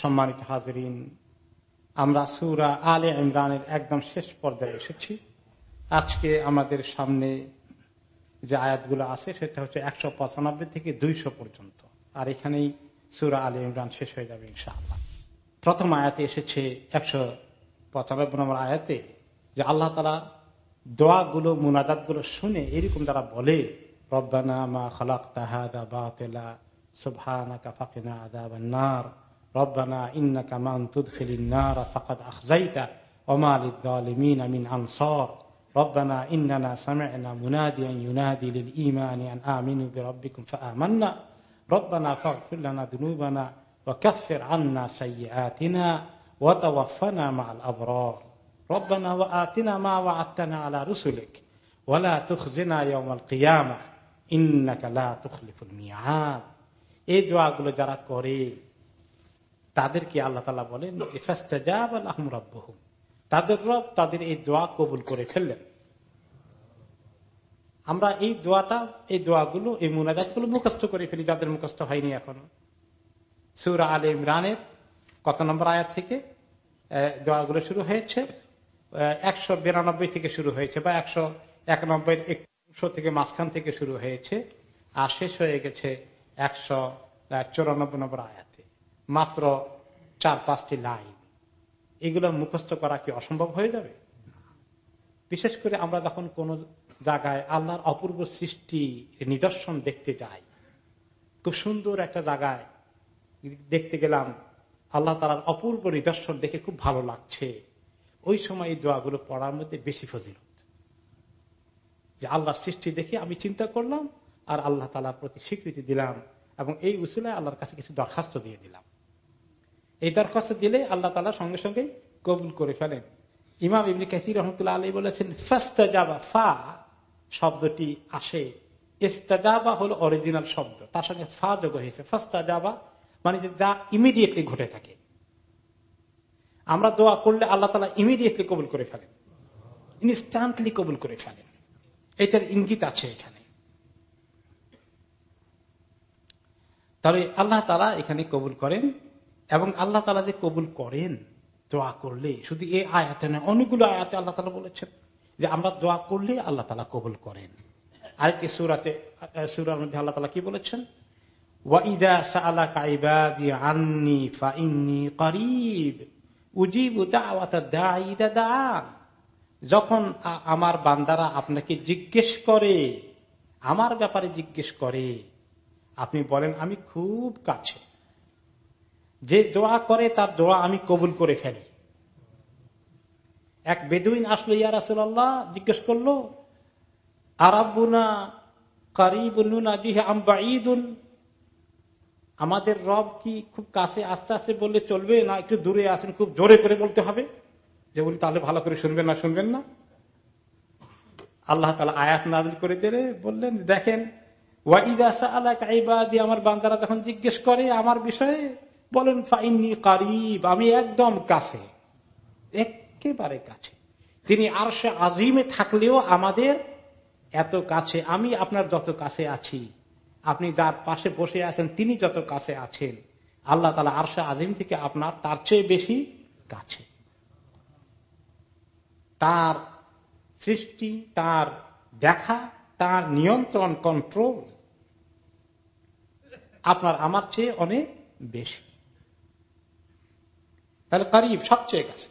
সম্মানিত হাজরিন, আমরা সুরা আলে ইমরানের একদম শেষ পর্যায়ে এসেছি। আজকে আমাদের সামনে যে আয়াতগুলো আছে, সেটা হচ্ছে একশো পঁচানব্বই থেকে দুইশো পর্যন্ত। আর এখানেই সুরা আলী ইমরান শেষ হয়ে যাবে ইনশাআল্লাহ। প্রথম আয়াতে এসেছে একশো পঁচানব্বই নম্বর আয়াতে যে আল্লাহ তারা দোয়াগুলো গুলো শুনে এরকম তারা বলে, রব্বানা মা খালাক তাহাদা বাতিলা, সুবহানাকা ফাকিনা আযাবান নার। রব্বানা ইন্নাকা মান তুদখিলিন নার ফাকাদ আখযাইতা ওমা লিয-যালিমিন মিন আনসার ربنا إننا سمعنا مناديا ينادي للإيمان أن آمنوا بربكم فآمنا ربنا فاغفر لنا ذنوبنا وكفر عنا سيئاتنا وتوفنا مع الأبرار ربنا وآتنا ما وعدتنا على رسلك ولا تخزنا يوم القيامة إنك لا تخلف الميعاد এই দোয়াগুলো যারা করে তাদেরকে আল্লাহ তালা বলেন তাদের রব তাদের এই দোয়া কবুল করে ফেললেন। আমরা এই দোয়াটা, এই দোয়াগুলো, এই মুনাজাতগুলো মুখস্থ করে ফেলি, যাদের মুখস্থ হয়নি এখনও। সুরা আল ইমরানের কত নম্বর আয়াত থেকে দোয়াগুলো শুরু হয়েছে একশো বিরানব্বই থেকে শুরু হয়েছে বা একশো একানব্বই একশো থেকে মাঝখান থেকে শুরু হয়েছে, আর শেষ হয়ে গেছে একশো চৌরানব্বই নম্বর আয়াতে। মাত্র চার, পাঁচটি লাইন। এগুলো মুখস্থ করা কি অসম্ভব হয়ে যাবে? বিশেষ করে আমরা যখন কোন জায়গায় আল্লাহর অপূর্ব সৃষ্টি নিদর্শন দেখতে যাই, খুব সুন্দর একটা জায়গায় দেখতে গেলাম, আল্লাহ তালার অপূর্ব নিদর্শন দেখে খুব ভালো লাগছে। ওই সময় এই দোয়াগুলো পড়ার মধ্যে বেশি ফজিলত। যে আল্লাহর সৃষ্টি দেখে আমি চিন্তা করলাম আর আল্লাহ তালার প্রতি স্বীকৃতি দিলাম এবং এই উসুলায় আল্লাহর কাছে কিছু দরখাস্ত দিয়ে দিলাম। এই দরখাস্ত দিলে আল্লাহ তালা সঙ্গে সঙ্গে কবুল করে ফেলেন। ইমাম ইবনি কাসির রহমতুল্লাহ আলী বলেছেন, ফাস্তাজাবা ফা শব্দটি আসে। ইস্তাজাবা হলো অরিজিনাল শব্দ। তার সঙ্গে ফা যোগ হয়েছে। ফাস্তাজাবা মানে যা ইমিডিয়েটলি ঘটে থাকে। আমরা দোয়া করলে আল্লাহ তালা ইমিডিয়েটলি কবুল করে ফেলেন। ইনস্ট্যান্টলি কবুল করে ফেলেন। এটার ইঙ্গিত আছে এখানে। তবে আল্লাহ তালা এখানে কবুল করেন। এবং আল্লাহ তালা যে কবুল করেন দোয়া করলে, শুধু এই আয়াতে নয়, অনেকগুলো আয়াতে আল্লাহ তালা বলেছেন যে আমরা দোয়া করলে আল্লাহ তালা কবুল করেন। আরেকটি সুরাতে সুরার মধ্যে আল্লাহ তালা কি বলেছেন? যখন আমার বান্দারা আপনাকে জিজ্ঞেস করে, আমার ব্যাপারে জিজ্ঞেস করে, আপনি বলেন, আমি খুব কাছে। যে দোয়া করে, তার দোয়া আমি কবুল করে ফেলি। এক বেদুইন আসলো, ইয়া রাসুল্লাহ জিজ্ঞেস করল, আরাবুনা কারিবুনা আমাদের রব কি খুব কাছে আস্তে আস্তে বললে চলবে, না একটু দূরে আসেন খুব জোরে করে বলতে হবে? যে বলি তাহলে ভালো করে শুনবেন না শুনবেন না। আল্লাহ তালা আয়াত নাদিল করে দিলে, বললেন, দেখেন ওয়াইদাসা আলাক আইবাদি আমার বান্দারা যখন জিজ্ঞেস করে আমার বিষয়ে বলেন ফাইনি কারিব আমি একদম কাছে একেবারে কাছে। তিনি আর সে আজিমে থাকলেও আমাদের এত কাছে, আমি আপনার যত কাছে আছি, আপনি যার পাশে বসে আছেন, তিনি যত কাছে আছেন, আল্লাহ তালা আরশা আজিম থেকে আপনার তার চেয়ে বেশি কাছে। তার সৃষ্টি, তার দেখা, তার নিয়ন্ত্রণ কন্ট্রোল আপনার আমার চেয়ে অনেক বেশি। তাহলে কারিব সবচেয়ে কাছে।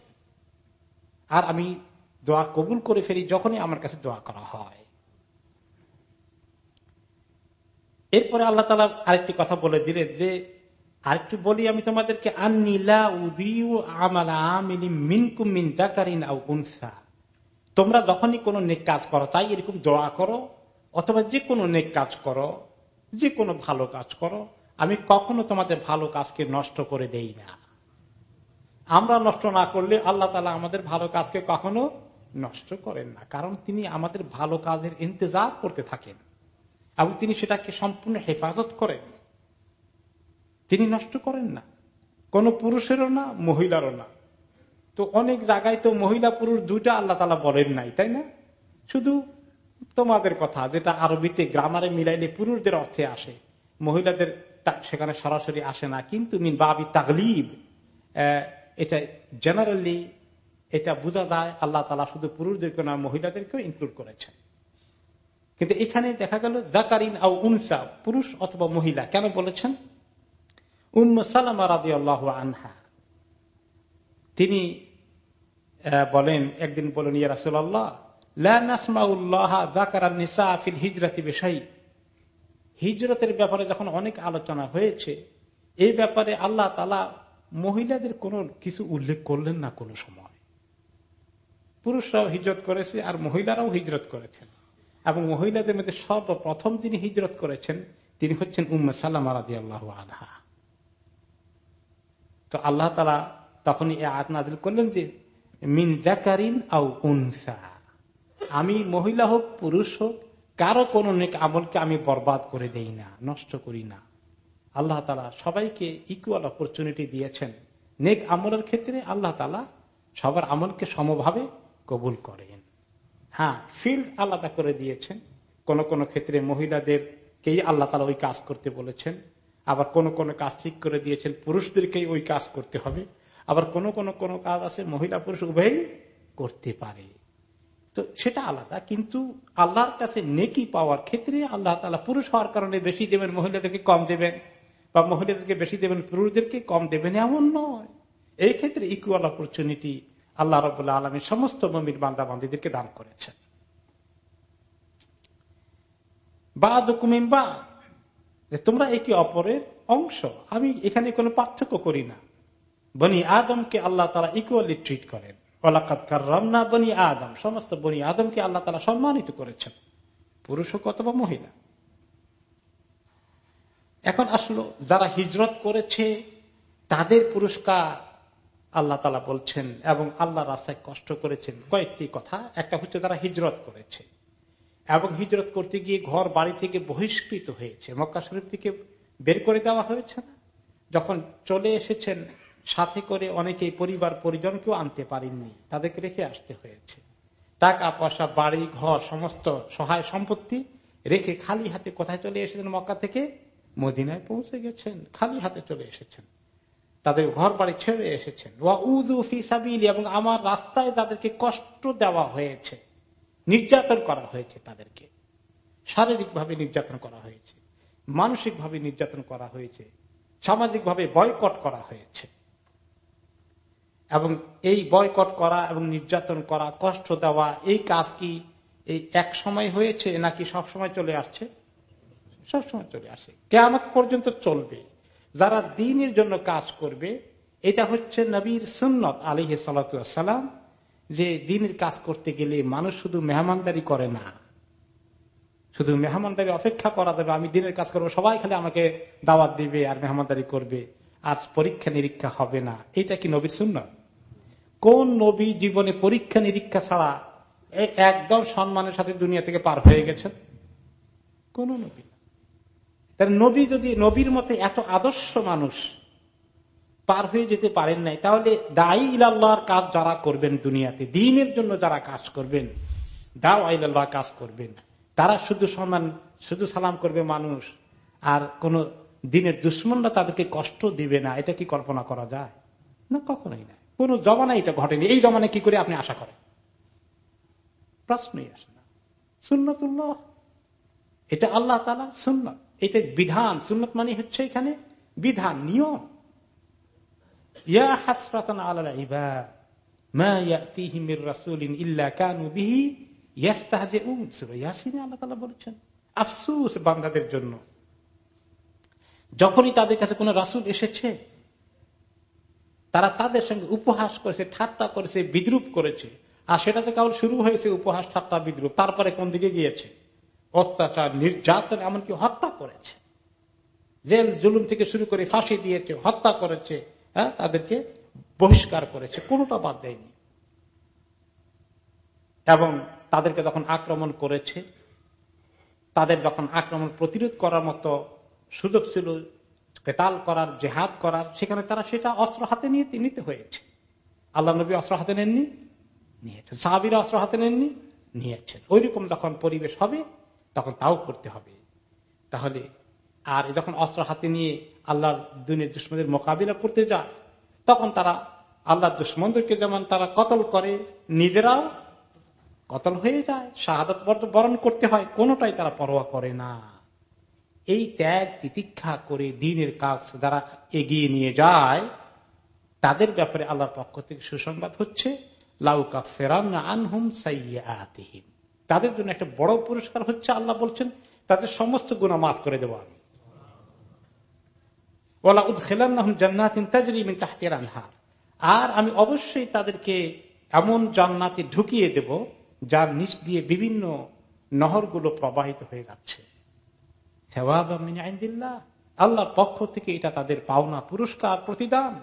আর আমি দোয়া কবুল করে ফেলি যখনই আমার কাছে দোয়া করা হয়। এরপরে আল্লাহ তালা আরেকটি কথা বলে দিলেন যে, আরেকটু বলি আমি তোমাদেরকে তোমরা যখনই কোনো নেক কাজ করো, তাই এরকম দোয়া করো, অথবা যে কোনো নেক কাজ করো যে কোনো ভালো কাজ করো, আমি কখনো তোমাদের ভালো কাজকে নষ্ট করে দেই না। আমরা নষ্ট না করলে আল্লাহ তালা আমাদের ভালো কাজকে কখনো নষ্ট করেন না। কারণ তিনি আমাদের ভালো কাজের ইন্তজার করতে থাকেন এবং তিনি সেটাকে সম্পূর্ণ হেফাজত করেন। তিনি নষ্ট করেন না। কোন পুরুষেরও না, মহিলারও না। তো অনেক জায়গায় তো মহিলা পুরুষ দুইটা আল্লাহ তালা বলেন নাই, তাই না? শুধু তোমাদের কথা, যেটা আরবিতে গ্রামারে মিলাইলে পুরুষদের অর্থে আসে, মহিলাদের সেখানে সরাসরি আসে না। কিন্তু মিন বাবি তাগলিব এটা জেনারেলি এটা বোঝা যায় আল্লাহ তালা শুধু পুরুষদেরকে না, মহিলাদেরকেও ইনক্লুড করেছেন। কিন্তু এখানে দেখা গেল দাকারিন আউ উনসা, পুরুষ অথবা মহিলা, কেন বলেছেন? উম্ম সালামা রাদি আল্লাহ আনহা। তিনি বলেন, একদিন বলেন, ইয়া রাসুল্লাহ হিজরতের ব্যাপারে যখন অনেক আলোচনা হয়েছে, এই ব্যাপারে আল্লাহ তালা মহিলাদের কোন কিছু উল্লেখ করলেন না কোনো সময়। পুরুষরাও হিজরত করেছে আর মহিলারাও হিজরত করেছেন। এবং মহিলাদের মধ্যে সর্বপ্রথম যিনি হিজরত করেছেন, তিনি হচ্ছেন উম্মা সাল্লাম আলাদি আল্লাহ আনহা। তো আল্লাহ তালা তখন এই আয়াত নাজিল করলেন যে, মিন দেকারিন আউ উনসা। আমি মহিলা হোক, পুরুষ হোক, কারও কোন আমলকে আমি বরবাদ করে দেই না, নষ্ট করি না। আল্লাহ তালা সবাইকে ইকুয়াল অপরচুনিটি দিয়েছেন। নেক আমলের ক্ষেত্রে আল্লাহ তালা সবার আমলকে সমভাবে কবুল করেন। হ্যাঁ ফিল্ড আলাদা করে দিয়েছেন। কোন কোন ক্ষেত্রে মহিলাদেরকেই আল্লাহ তালা ওই কাজ করতে বলেছেন। আবার কোন কোন কাজ ঠিক করে দিয়েছেন, পুরুষদেরকেই ওই কাজ করতে হবে। আবার কোন কোন কোন কাজ আছে, মহিলা পুরুষ উভয়ই করতে পারে। তো সেটা আলাদা, কিন্তু আল্লাহর কাছে নেকি পাওয়ার ক্ষেত্রে আল্লাহ তালা পুরুষ হওয়ার কারণে বেশি দেবেন, মহিলাদেরকে কম দেবেন। বা মহিলাদেরকে বেশি দেবেন, পুরুষদেরকে কম দেবেন, এমন নয়। এই ক্ষেত্রে ইকুয়াল অপরচুনিটি আল্লাহ রবাহ আলমী সমস্ত মমির বান্দা বান্দিদেরকে দান করেছেন। বা দুকুমিম বা তোমরা একে অপরের অংশ। আমি এখানে কোনো পার্থক্য করি না। বনি আদমকে আল্লাহ তারা ইকুয়ালি ট্রিট করেন। রমনা বনি আদম। সমস্ত বনি আদমকে আল্লাহ তালা সম্মানিত করেছেন। পুরুষ হোক অথবা মহিলা। এখন আসলো, যারা হিজরত করেছে, তাদের পুরস্কার আল্লাহ তালা বলছেন এবং আল্লাহ রাস্তায় কষ্ট করেছেন। কয়েকটি কথা। একটা হচ্ছে তারা হিজরত করেছে এবং হিজরত করতে গিয়ে ঘর বাড়ি থেকে বহিষ্কৃত হয়েছে। মক্কা শরীফ থেকে বের করে দেওয়া হয়েছে না? যখন চলে এসেছেন, সাথে করে অনেকে পরিবার পরিজনকেও আনতে পারেননি। তাদেরকে রেখে আসতে হয়েছে। টাকা পয়সা, বাড়ি, ঘর, সমস্ত সহায় সম্পত্তি রেখে খালি হাতে কোথায় চলে এসেছেন মক্কা থেকে? মদিনায় পৌঁছে গেছেন, খালি হাতে চলে এসেছেন। তাদের ঘর বাড়ি ছেড়ে এসেছেন। এবং আমার রাস্তায় তাদেরকে কষ্ট দেওয়া হয়েছে। নির্যাতন করা হয়েছে তাদেরকে। শারীরিকভাবে নির্যাতন করা হয়েছে। মানসিকভাবে নির্যাতন করা হয়েছে। সামাজিকভাবে বয়কট করা হয়েছে। এবং এই বয়কট করা এবং নির্যাতন করা, কষ্ট দেওয়া, এই কাজ কি এই এক সময় হয়েছে নাকি সব সময় চলে আসছে? সব সময় চলে আসে। কেমন পর্যন্ত চলবে। যারা দিনের জন্য কাজ করবে, এটা হচ্ছে নবীর সুন্নত আলী সালাম যে দিনের কাজ করতে গেলে মানুষ শুধু মেহমানদারি করে না। শুধু মেহমানদারি অপেক্ষা করা যাবে, আমি দিনের কাজ করব, সবাই খালি আমাকে দাওয়াত দিবে আর মেহমানদারি করবে, আজ পরীক্ষা নিরীক্ষা হবে না। এটা কি নবীর সুন্নত? কোন নবী জীবনে পরীক্ষা নিরীক্ষা ছাড়া একদম সম্মানের সাথে দুনিয়া থেকে পার হয়ে গেছেন? কোন নবী। নবী যদি, নবীর মতে এত আদর্শ মানুষ পার হয়ে যেতে পারেন নাই, তাহলে দায়ী ইলাল্লাহর কাজ যারা করবেন দুনিয়াতে, দিনের জন্য যারা কাজ করবেন, দাও আইলাল্লাহ কাজ করবেন। তারা শুধু সম্মান, শুধু সালাম করবে মানুষ, আর কোন দিনের দুশ্মনরা তাদেরকে কষ্ট দিবে না। এটা কি কল্পনা করা যায়? না, কখনোই না। কোন জমানায় এটা ঘটেনি। এই জমানায় কি করে আপনি আশা করেন? প্রশ্নই আসে না। সুন্নতুল্লাহ। এটা আল্লাহ তালা সুন্নত। এটা বিধান, সুন্নত মানে হচ্ছে এখানে বিধান, নিয়ম। যখনই তাদের কাছে কোন রাসূল এসেছে, তারা তাদের সঙ্গে উপহাস করেছে, ঠাট্টা করেছে, বিদ্রুপ করেছে। আর সেটাতে কেবল শুরু হয়েছে উপহাস, ঠাট্টা, বিদ্রুপ। তারপরে কোন দিকে গিয়েছে? অত্যাচার, নির্যাতন এমনকি হত্যা করেছে। জেল জুলুম থেকে শুরু করে ফাঁসি দিয়েছে, হত্যা করেছে হ্যাঁ তাদেরকে বহিষ্কার করেছে, কোনটা বাদ দেয়নি। এবং তাদেরকে যখন আক্রমণ করেছে, তাদের যখন আক্রমণ প্রতিরোধ করার মতো সুযোগ ছিল, কেতাল করার, জেহাদ করার, সেখানে তারা সেটা অস্ত্র হাতে নিয়ে নিতে হয়েছে। আল্লাহ নবী অস্ত্র হাতে নেননি, নিয়েছেন। সাহাবিরা অস্ত্র হাতে নেননি, নিয়েছেন। ওই রকম যখন পরিবেশ হবে তখন তাও করতে হবে। তাহলে আর যখন অস্ত্র হাতে নিয়ে আল্লাহর দুনিয়ার দুশ্মনের মোকাবিলা করতে যায়, তখন তারা আল্লাহর দুশ্মনদেরকে যেমন তারা কতল করে, নিজেরাও কতল হয়ে যায়। শাহাদত বরণ করতে হয়, কোনটাই তারা পরোয়া করে না। এই ত্যাগ, তিতিক্ষা করে দিনের কাজ যারা এগিয়ে নিয়ে যায়, তাদের ব্যাপারে আল্লাহর পক্ষ থেকে সুসংবাদ হচ্ছে লাউকা ফেরান আনহুম সাইয়াতিহিম তাদের জন্য একটা বড় পুরস্কার হচ্ছে আল্লাহ বলছেন, তাদের সমস্ত গুণা মাফ করে দেবো আমি। ওলা উদ্খেলান জান্নাতিন আনহার। আর আমি অবশ্যই তাদেরকে এমন জান্নাতে ঢুকিয়ে দেব, যার নিচ দিয়ে বিভিন্ন নহরগুলো প্রবাহিত হয়ে যাচ্ছে। আল্লাহর পক্ষ থেকে এটা তাদের পাওনা, পুরস্কার, প্রতিদান।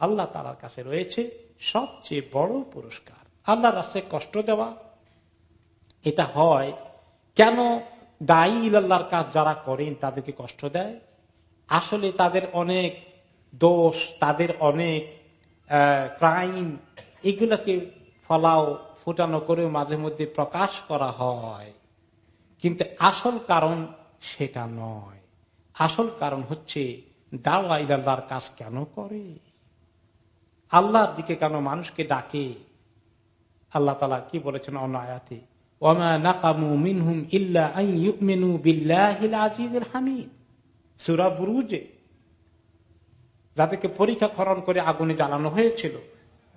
আল্লাহ তালার কাছে রয়েছে সবচেয়ে বড় পুরস্কার। আল্লাহ রাস্তায় কষ্ট দেওয়া। এটা হয় কেন দায়ী আল্লাহর কাজ যারা করেন তাদেরকে কষ্ট দেয়? আসলে তাদের অনেক দোষ, তাদের অনেক ক্রাইম, এগুলোকে ফলাও, ফুটানো করে মাঝে মধ্যে প্রকাশ করা হয়। কিন্তু আসল কারণ সেটা নয়। আসল কারণ হচ্ছে দাওয়া ইলাল্লাহর কাজ কেন করে? আল্লাহর দিকে কেন মানুষকে ডাকে? আল্লাহ তালা কি বলেছেন সুরা বুরুজে যাদেরকে পরীক্ষা খরণ করে আগুনে জ্বালানো হয়েছিল,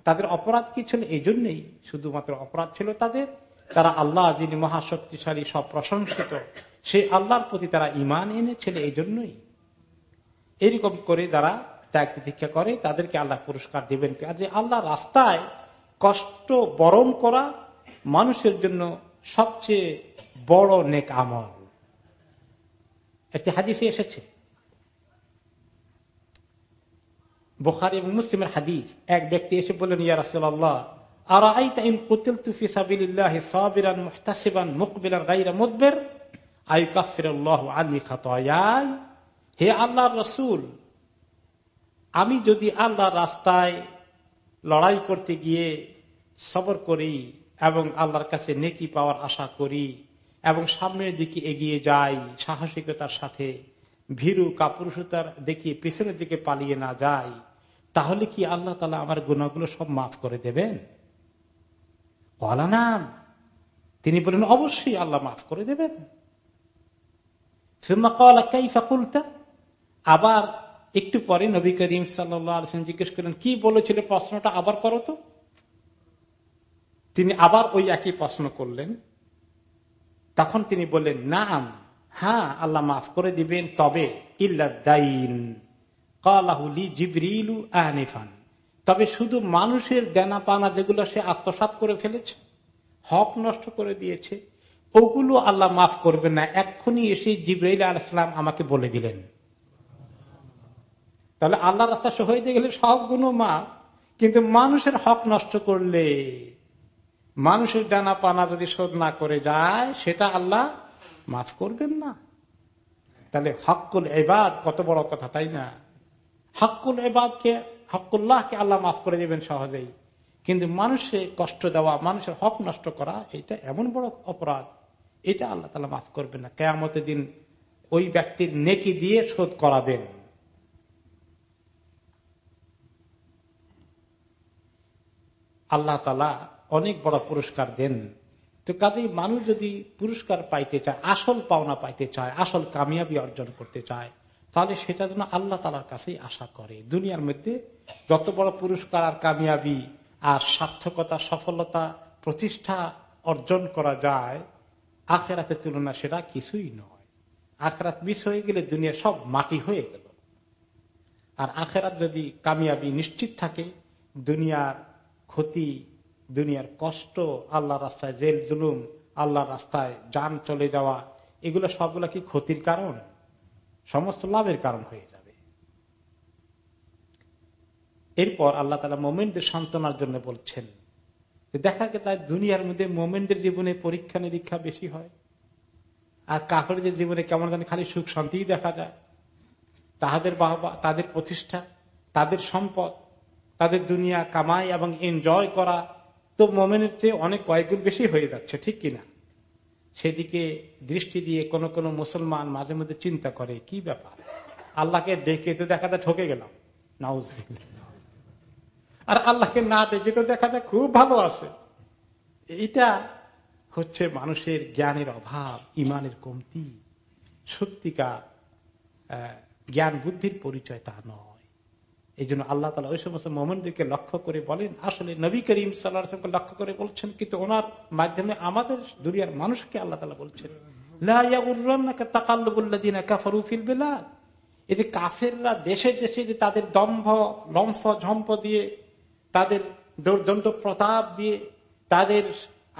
তাদের অপরাধ কি ছিল? এই জন্যই শুধুমাত্র অপরাধ ছিল তাদের। তারা আল্লাহ যিনি মহাশক্তিশালী সব প্রশংসিত সেই আল্লাহর প্রতি তারা ইমান এনেছিল এই জন্যই এরকম করে যারা ত্যাগ প্রতীক্ষা করে, তাদেরকে আল্লাহ পুরস্কার দেবেন। যে আল্লাহ রাস্তায় কষ্ট বরণ করা মানুষের জন্য সবচেয়ে বড় নেক আমল। একটি হাদিসে এসেছে। বোখারি এবং মুসলিমের হাদিস। এক ব্যক্তি এসে বললেন, ইয়া আর আইতা ইন কুতিল তুফি সাবিল্লাহ সাবিরান মুহতাসিবান মুকবিলান গাইরা মুদবের? আয়ু কাফির আলী খাতয়াই। হে আল্লাহ রসুল, আমি যদি আল্লাহ রাস্তায় লড়াই করতে গিয়ে সবর করি এবং আল্লাহর কাছে নেকি পাওয়ার আশা করি এবং সামনের দিকে এগিয়ে যাই সাহসিকতার সাথে, ভীরু কাপুরুষতার দেখিয়ে পেছনের দিকে পালিয়ে না যাই, তাহলে কি আল্লাহ তালা আমার গুণাগুলো সব মাফ করে দেবেন? নাম তিনি বলেন, অবশ্যই আল্লাহ মাফ করে দেবেন। আবার একটু পরে নবী করিম সাল্লাম জিজ্ঞেস করেন কি বলেছিল প্রশ্নটা আবার করো তো। তিনি আবার ওই একই প্রশ্ন করলেন। তখন তিনি বললেন, নাম হ্যাঁ আল্লাহ মাফ করে দিবেন, তবে আহনিফান তবে শুধু মানুষের দেনা পানা যেগুলো সে আত্মসাত করে ফেলেছে, হক নষ্ট করে দিয়েছে, ওগুলো আল্লাহ মাফ করবে না। এক্ষুনি এসে জিব্রাইল আলাইসালাম আমাকে বলে দিলেন। তাহলে আল্লাহ রাস্তা সহিতে গেলে সব গুণ মাফ, কিন্তু মানুষের হক নষ্ট করলে মানুষের দানা পানা যদি শোধ না করে যায়, সেটা আল্লাহ মাফ করবেন না। তাহলে হকুল এবাদ কত বড় কথা, তাই না? হকুল এবাদকে হকুল্লাহকে আল্লাহ মাফ করে দেবেন সহজেই। কিন্তু মানুষে কষ্ট দেওয়া, মানুষের হক নষ্ট করা, এটা এমন বড় অপরাধ। এটা আল্লাহ তালা মাফ করবেন না। কেয়ামতের দিন ওই ব্যক্তির নেকি দিয়ে শোধ করাবেন। আল্লাহ তালা অনেক বড় পুরস্কার দেন। তো কাজেই মানুষ যদি পুরস্কার পাইতে চায়, আসল পাওনা পাইতে চায়, আসল কামিয়াবি অর্জন করতে চায়, তাহলে সেটা যেন আল্লাহ তালার কাছেই আশা করে। দুনিয়ার মধ্যে যত বড় পুরস্কার আর কামিয়াবি আর সার্থকতা, সফলতা, প্রতিষ্ঠা অর্জন করা যায়, আখেরাতের তুলনা সেটা কিছুই নয়। আখেরাত মিস হয়ে গেলে দুনিয়া সব মাটি হয়ে গেল। আর আখেরাত যদি কামিয়াবি নিশ্চিত থাকে, দুনিয়ার ক্ষতি দুনিয়ার কষ্ট আল্লাহ রাস্তায় জেল, জুলুম আল্লাহ রাস্তায় যান চলে যাওয়া, এগুলো সবগুলা কি ক্ষতির কারণ? সমস্ত লাভের কারণ হয়ে যাবে। এরপর আল্লাহ তালা মোমেনদের সান্ত্বনার জন্য বলছেন দেখা যায় দুনিয়ার মধ্যে মোমেনদের জীবনে পরীক্ষা নিরীক্ষা বেশি হয়। আর কাকড়ের জীবনে কেমন জানি খালি সুখ শান্তি দেখা যায়। তাহাদের বাহবা, তাদের প্রতিষ্ঠা, তাদের সম্পদ, তাদের দুনিয়া কামাই এবং এনজয় করা তো মোমেনের চেয়ে অনেক কয়েকগুণ বেশি হয়ে যাচ্ছে, ঠিক কিনা? সেদিকে দৃষ্টি দিয়ে কোন কোন মুসলমান মাঝে মধ্যে চিন্তা করে, কি ব্যাপার? আল্লাহকে ডেকে তো দেখা যায় ঠকে গেলাম। নাউজ আর আল্লাহকে না ডেকে তো দেখা যায় খুব ভালো আছে। এটা হচ্ছে মানুষের জ্ঞানের অভাব, ইমানের কমতি। সত্যিকার জ্ঞান বুদ্ধির পরিচয় তা নয়। এই জন্য আল্লাহ তালা ওই সমস্ত মোমেনদেরকে লক্ষ্য করে বলেন, আসলে নবী করিম সাল্লাহকে লক্ষ্য করে বলছেন, কিন্তু ওনার মাধ্যমে আমাদের দুনিয়ার মানুষকে আল্লাহ তালা বলছেন কাফেররা দেশে দেশে যে তাদের দম্ভ, লম্ফ, ঝম্প দিয়ে তাদের প্রতাপ দিয়ে তাদের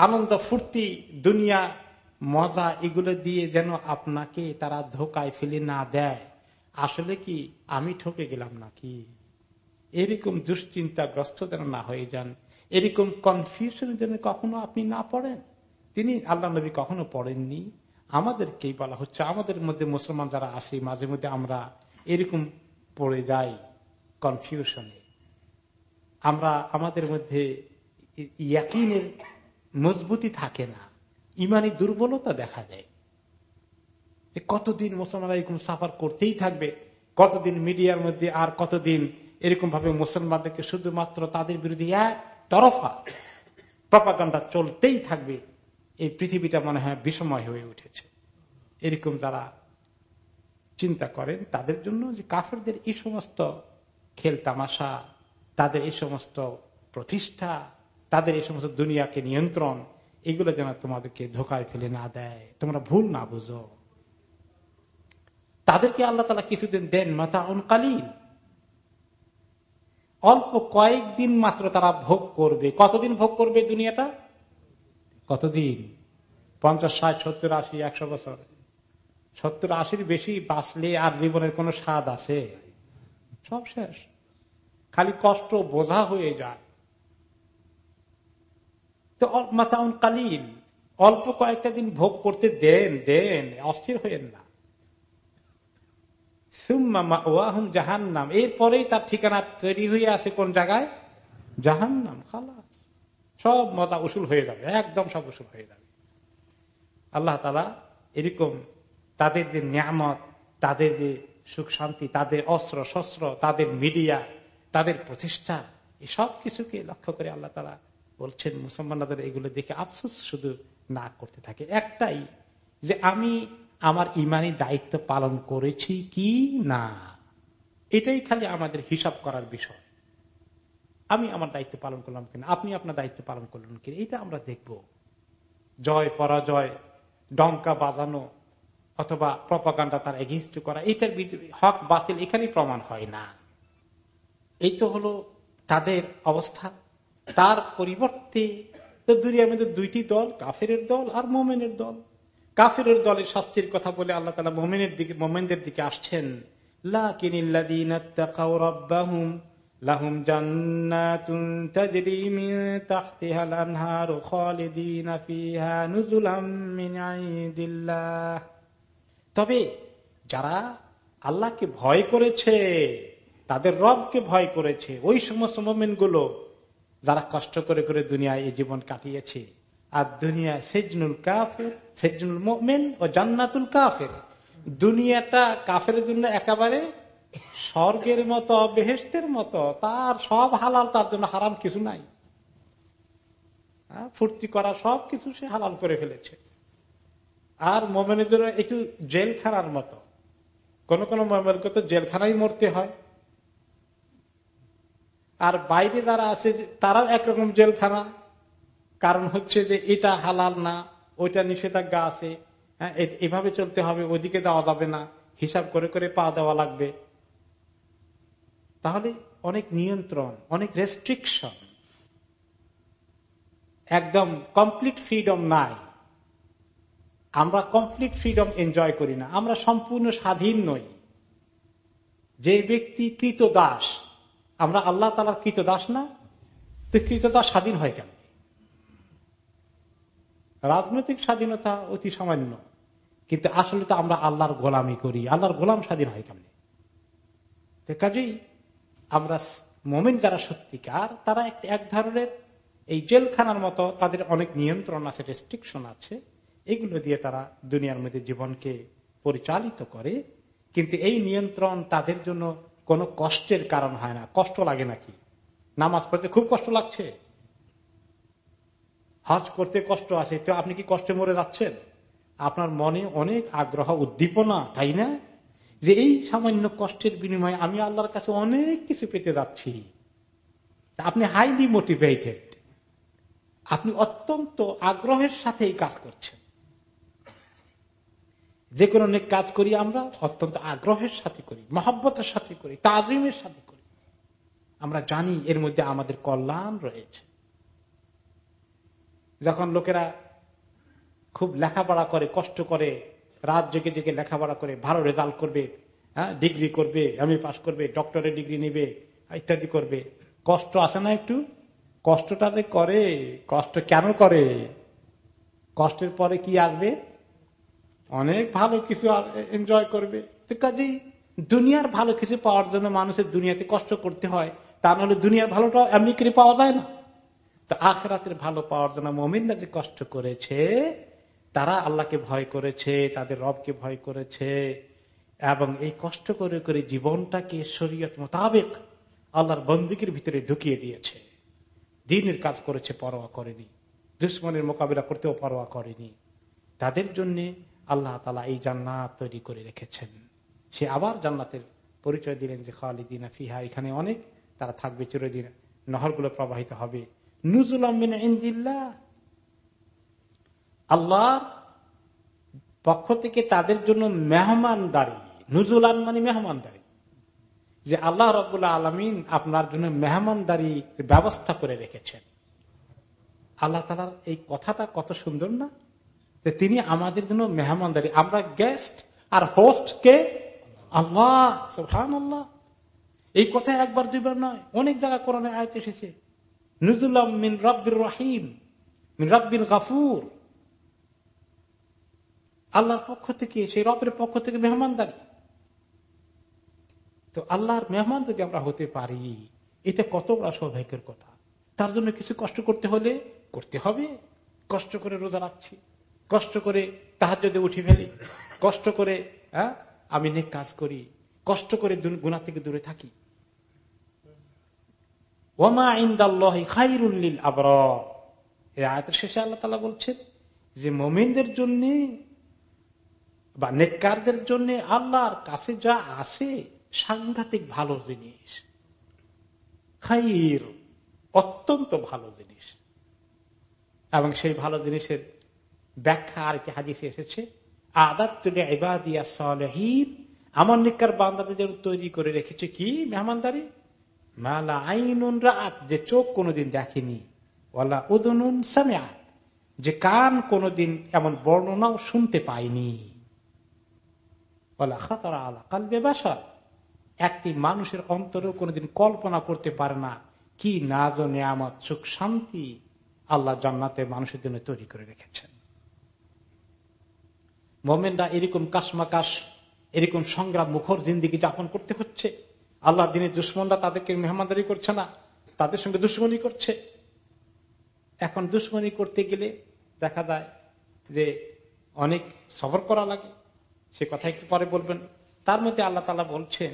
আনন্দ ফুর্তি, দুনিয়া মজা এগুলো দিয়ে যেন আপনাকে তারা ধোকায় ফেলে না দেয়। আসলে কি আমি ঠকে গেলাম নাকি? এরকম দুশ্চিন্তাগ্রস্ত যেন না হয়ে যান। এরকম কনফিউশনের জন্য কখনো আপনি না পড়েন। তিনি আল্লাহ নবী কখনো পড়েননি। আমাদেরকেই বলা হচ্ছে, আমাদের মধ্যে মুসলমান যারা আছে, মাঝে মধ্যে আমরা এরকম পড়ে যাই কনফিউশনে আমরা, আমাদের মধ্যে ইয়াকিনের মজবুতি থাকে না। ইমানি দুর্বলতা দেখা যায় যে কতদিন মুসলমানরা এরকম সাফার করতেই থাকবে, কতদিন মিডিয়ার মধ্যে আর কতদিন এরকম ভাবে মুসলমানদেরকে শুধুমাত্র তাদের বিরুদ্ধে এক তরফা প্রপাগান্ডা চলতেই থাকবে, এই পৃথিবীটা মনে হয় বিষময় হয়ে উঠেছে। এরকম যারা চিন্তা করেন, তাদের জন্য যে কাফেরদের এই সমস্ত খেল তামাশা, তাদের এই সমস্ত প্রতিষ্ঠা, তাদের এই সমস্ত দুনিয়াকে নিয়ন্ত্রণ, এগুলো যেন তোমাদেরকে ধোকায় ফেলে না দেয়। তোমরা ভুল না বুঝো। তাদেরকে আল্লাহ তালা কিছুদিন দেন মাথা অনকালীন অল্প কয়েকদিন মাত্র তারা ভোগ করবে। কতদিন ভোগ করবে দুনিয়াটা? কতদিন? পঞ্চাশ, ষাট, সত্তর, আশি, একশো বছর। সত্তর, আশির বেশি বাঁচলে আর জীবনের কোন স্বাদ আছে? সব শেষ। খালি কষ্ট বোঝা হয়ে যায়। তো মাতাউন কালিল, অল্প কয়েকটা দিন ভোগ করতে দেন দেন, অস্থির হইেন না। ওয়াহুম এরপরেই তার ঠিকানা তৈরি হয়ে আছে কোন জায়গায়? সব উসুল হয়ে যাবে, একদম সব উসুল হয়ে যাবে। আল্লাহ তালা এরকম তাদের যে নিয়ামত, তাদের যে সুখ শান্তি, তাদের অস্ত্র শস্ত্র, তাদের মিডিয়া, তাদের প্রতিষ্ঠা এই সব কিছুকে লক্ষ্য করে আল্লাহ তালা বলছেন, মুসলমানদের এগুলো দেখে আফসোস শুধু না করতে থাকে। একটাই যে আমি আমার ইমানি দায়িত্ব পালন করেছি কি না? এটাই খালি আমাদের হিসাব করার বিষয়। আমি আমার দায়িত্ব পালন করলাম কিনা? আপনি আপনার দায়িত্ব পালন করলেন কিনা? এটা আমরা দেখব। জয়, পরাজয় ডঙ্কা বাজানো অথবা প্রপাগান্ডা তার এগেনস্ট করা, এটার হক বাতিল এখানেই প্রমাণ হয় না। এই তো হলো তাদের অবস্থা। তার পরিবর্তে তো দুনিয়ার মধ্যে দুইটি দল কাফের দল আর মোমেনের দল। কাফের দলের শাস্তির কথা বলে আল্লাহ তালা মোমেনের দিকে, মোমেনদের দিকে আসছেন। লাহুম জান্নাতুন ফিহা তবে যারা আল্লাহকে ভয় করেছে, তাদের রবকে ভয় করেছে, ওই সমস্ত মোমেন্টগুলো যারা কষ্ট করে করে দুনিয়ায় এই জীবন কাটিয়েছে। আর দুনিয়া সেজনুল কাফের সেজনুল মোমেন ও জান্নাতুল কাফের। দুনিয়াটা কাফের জন্য একেবারে স্বর্গের মতো বেহেস্তের মতো। তার সব হালাল তার জন্য হারাম কিছু নাই। হ্যাঁ, ফুর্তি করা সব কিছু সে হালাল করে ফেলেছে। আর মোমেনের জন্য একটু জেলখানার মতো। কোন কোন মোমেনকে তো জেলখানাই মরতে হয়। আর বাইরে যারা আছে তারাও একরকম জেলখানা। কারণ হচ্ছে যে এটা হালাল না ওইটা নিষেধাজ্ঞা আছে হ্যাঁ, এভাবে চলতে হবে ওইদিকে যাওয়া যাবে না হিসাব করে করে পা দেওয়া লাগবে। তাহলে অনেক নিয়ন্ত্রণ অনেক রেস্ট্রিকশন একদম কমপ্লিট ফ্রিডম নাই। আমরা কমপ্লিট ফ্রিডম এনজয় করি না আমরা সম্পূর্ণ স্বাধীন নই। যে ব্যক্তি কৃত দাস আমরা আল্লাহ তালার কৃত দাস না তো কৃত দাস স্বাধীন হয় কেন? রাজনৈতিক স্বাধীনতা অতি সামান্য। কিন্তু আসলে তো আমরা আল্লাহর গোলামি করি। আল্লাহর গোলাম স্বাধীন হয় কেমনি? কাজেই আমরা মোমেন যারা সত্যিকার, তারা এক ধরনের এই জেলখানার মতো তাদের অনেক নিয়ন্ত্রণ আছে রেস্ট্রিকশন আছে। এগুলো দিয়ে তারা দুনিয়ার মধ্যে জীবনকে পরিচালিত করে। কিন্তু এই নিয়ন্ত্রণ তাদের জন্য কোনো কষ্টের কারণ হয় না। কষ্ট লাগে নাকি? নামাজ পড়তে খুব কষ্ট লাগছে? হজ করতে কষ্ট আছে, তো আপনি কি কষ্টে মরে যাচ্ছেন? আপনার মনে অনেক আগ্রহ, উদ্দীপনা, তাই না? যে এই সামান্য কষ্টের বিনিময়ে আমি আল্লাহর কাছে অনেক কিছু পেতে যাচ্ছি। আপনি হাইলি মোটিভেটেড। আপনি অত্যন্ত আগ্রহের সাথে এই কাজ করছেন। যে কোনো অনেক কাজ করি আমরা, অত্যন্ত আগ্রহের সাথে করি, মহব্বতের সাথে করি, তাজিমের সাথে করি। আমরা জানি এর মধ্যে আমাদের কল্যাণ রয়েছে। যখন লোকেরা খুব লেখাপড়া করে, কষ্ট করে, রাত জেগে জেগে লেখাপড়া করে, ভালো রেজাল্ট করবে হ্যাঁ ডিগ্রি করবে, এমএ পাস করবে, ডক্টরের ডিগ্রি নেবে, ইত্যাদি করবে, কষ্ট আছে না একটু? কষ্টটা যে করে, কষ্ট কেন করে? কষ্টের পরে কি আসবে? অনেক ভালো কিছু এনজয় করবে। তো কাজেই দুনিয়ার ভালো কিছু পাওয়ার জন্য মানুষের দুনিয়াতে কষ্ট করতে হয়। তা নাহলে দুনিয়ার ভালোটা এমনি করে পাওয়া যায় না। তো আখরাতের ভালো পাওয়ার জন্য মমিনরা যে কষ্ট করেছে, তারা আল্লাহকে ভয় করেছে, তাদের রবকে ভয় করেছে, এবং এই কষ্ট করে করে জীবনটাকে শরীয়ত মোতাবেক আল্লাহর বন্দুকের ভিতরে ঢুকিয়ে দিয়েছে। দিনের কাজ করেছে, পরোয়া করেনি। দুশ্মনের মোকাবিলা করতেও পরোয়া করেনি। তাদের জন্য আল্লাহ তালা এই জান্নাত তৈরি করে রেখেছেন। সে আবার জান্নাতের পরিচয় দিলেন যে খালিদিনা ফিহা, এখানে অনেক তারা থাকবে, চিরদিন নহরগুলো প্রবাহিত হবে। নুজুল আল্লাহ পক্ষ থেকে তাদের জন্য মেহমানদারি। নুজুলান মানে মেহমানদারি। যে আল্লাহ রবুল্লা আলমিন আপনার জন্য মেহমানদারি ব্যবস্থা করে রেখেছেন। আল্লাহ তালার এই কথাটা কত সুন্দর না? যে তিনি আমাদের জন্য মেহমানদারি। আমরা গেস্ট আর হোস্ট কে? আল্লাহ সুহান আল্লাহ এই কথা একবার, দুইবার নয়। অনেক জায়গা কোরআনে আয়ত এসেছে। নুজুল্লাম মিন রব্বির রহিম মিন রব্বির গাফুর আল্লাহর পক্ষ থেকে সেই রবের পক্ষ থেকে মেহমানদারি। তো আল্লাহর মেহমান যদি আমরা হতে পারি এটা কত বড় সৌভাগ্যের কথা। তার জন্য কিছু কষ্ট করতে হলে করতে হবে। কষ্ট করে রোজা রাখছি। কষ্ট করে তাহার যদি উঠে ফেলি। কষ্ট করে হ্যাঁ, আমি নেক কাজ করি। কষ্ট করে গুণা থেকে দূরে থাকি। ওমা শেষে আল্লাহ তালা বলছেন যে জন্য বা নেককারদের জন্য আল্লাহর কাছে যা আছে সাংঘাতিক ভালো জিনিস। খাইর অত্যন্ত ভালো জিনিস। এবং সেই ভালো জিনিসের ব্যাখ্যা আর কি হাদিসে এসেছে আদাত আমার নিকার বান্দাদের জন্য তৈরি করে রেখেছে কি, মেহমানদারি? মালা আইন রাত যে চোখ কোনোদিন দেখেনি ওলা উদনুন সামিয়াত যে কান কোনোদিন এমন বর্ণনাও শুনতে পায়নি। ওলা খাতারা আলা একটি মানুষের অন্তরেও কোনোদিন কল্পনা করতে পারে না, কি নাজ নেয়ামত, সুখ, শান্তি আল্লাহ জান্নাতে মানুষের জন্য তৈরি করে রেখেছেন। মোমেনরা এরকম কাশমাকাশ, এরকম সংগ্রাম মুখর জিন্দিগি যাপন করতে হচ্ছে। আল্লাহ দিনের দুশ্মনরা তাদেরকে মেহমানদারি করছে না, তাদের সঙ্গে দুশ্মনী করছে। এখন দুশ্মনী করতে গেলে দেখা যায় যে অনেক সফর করা লাগে। সে কথা একটু পরে বলবেন। তার মধ্যে আল্লাহ তালা বলছেন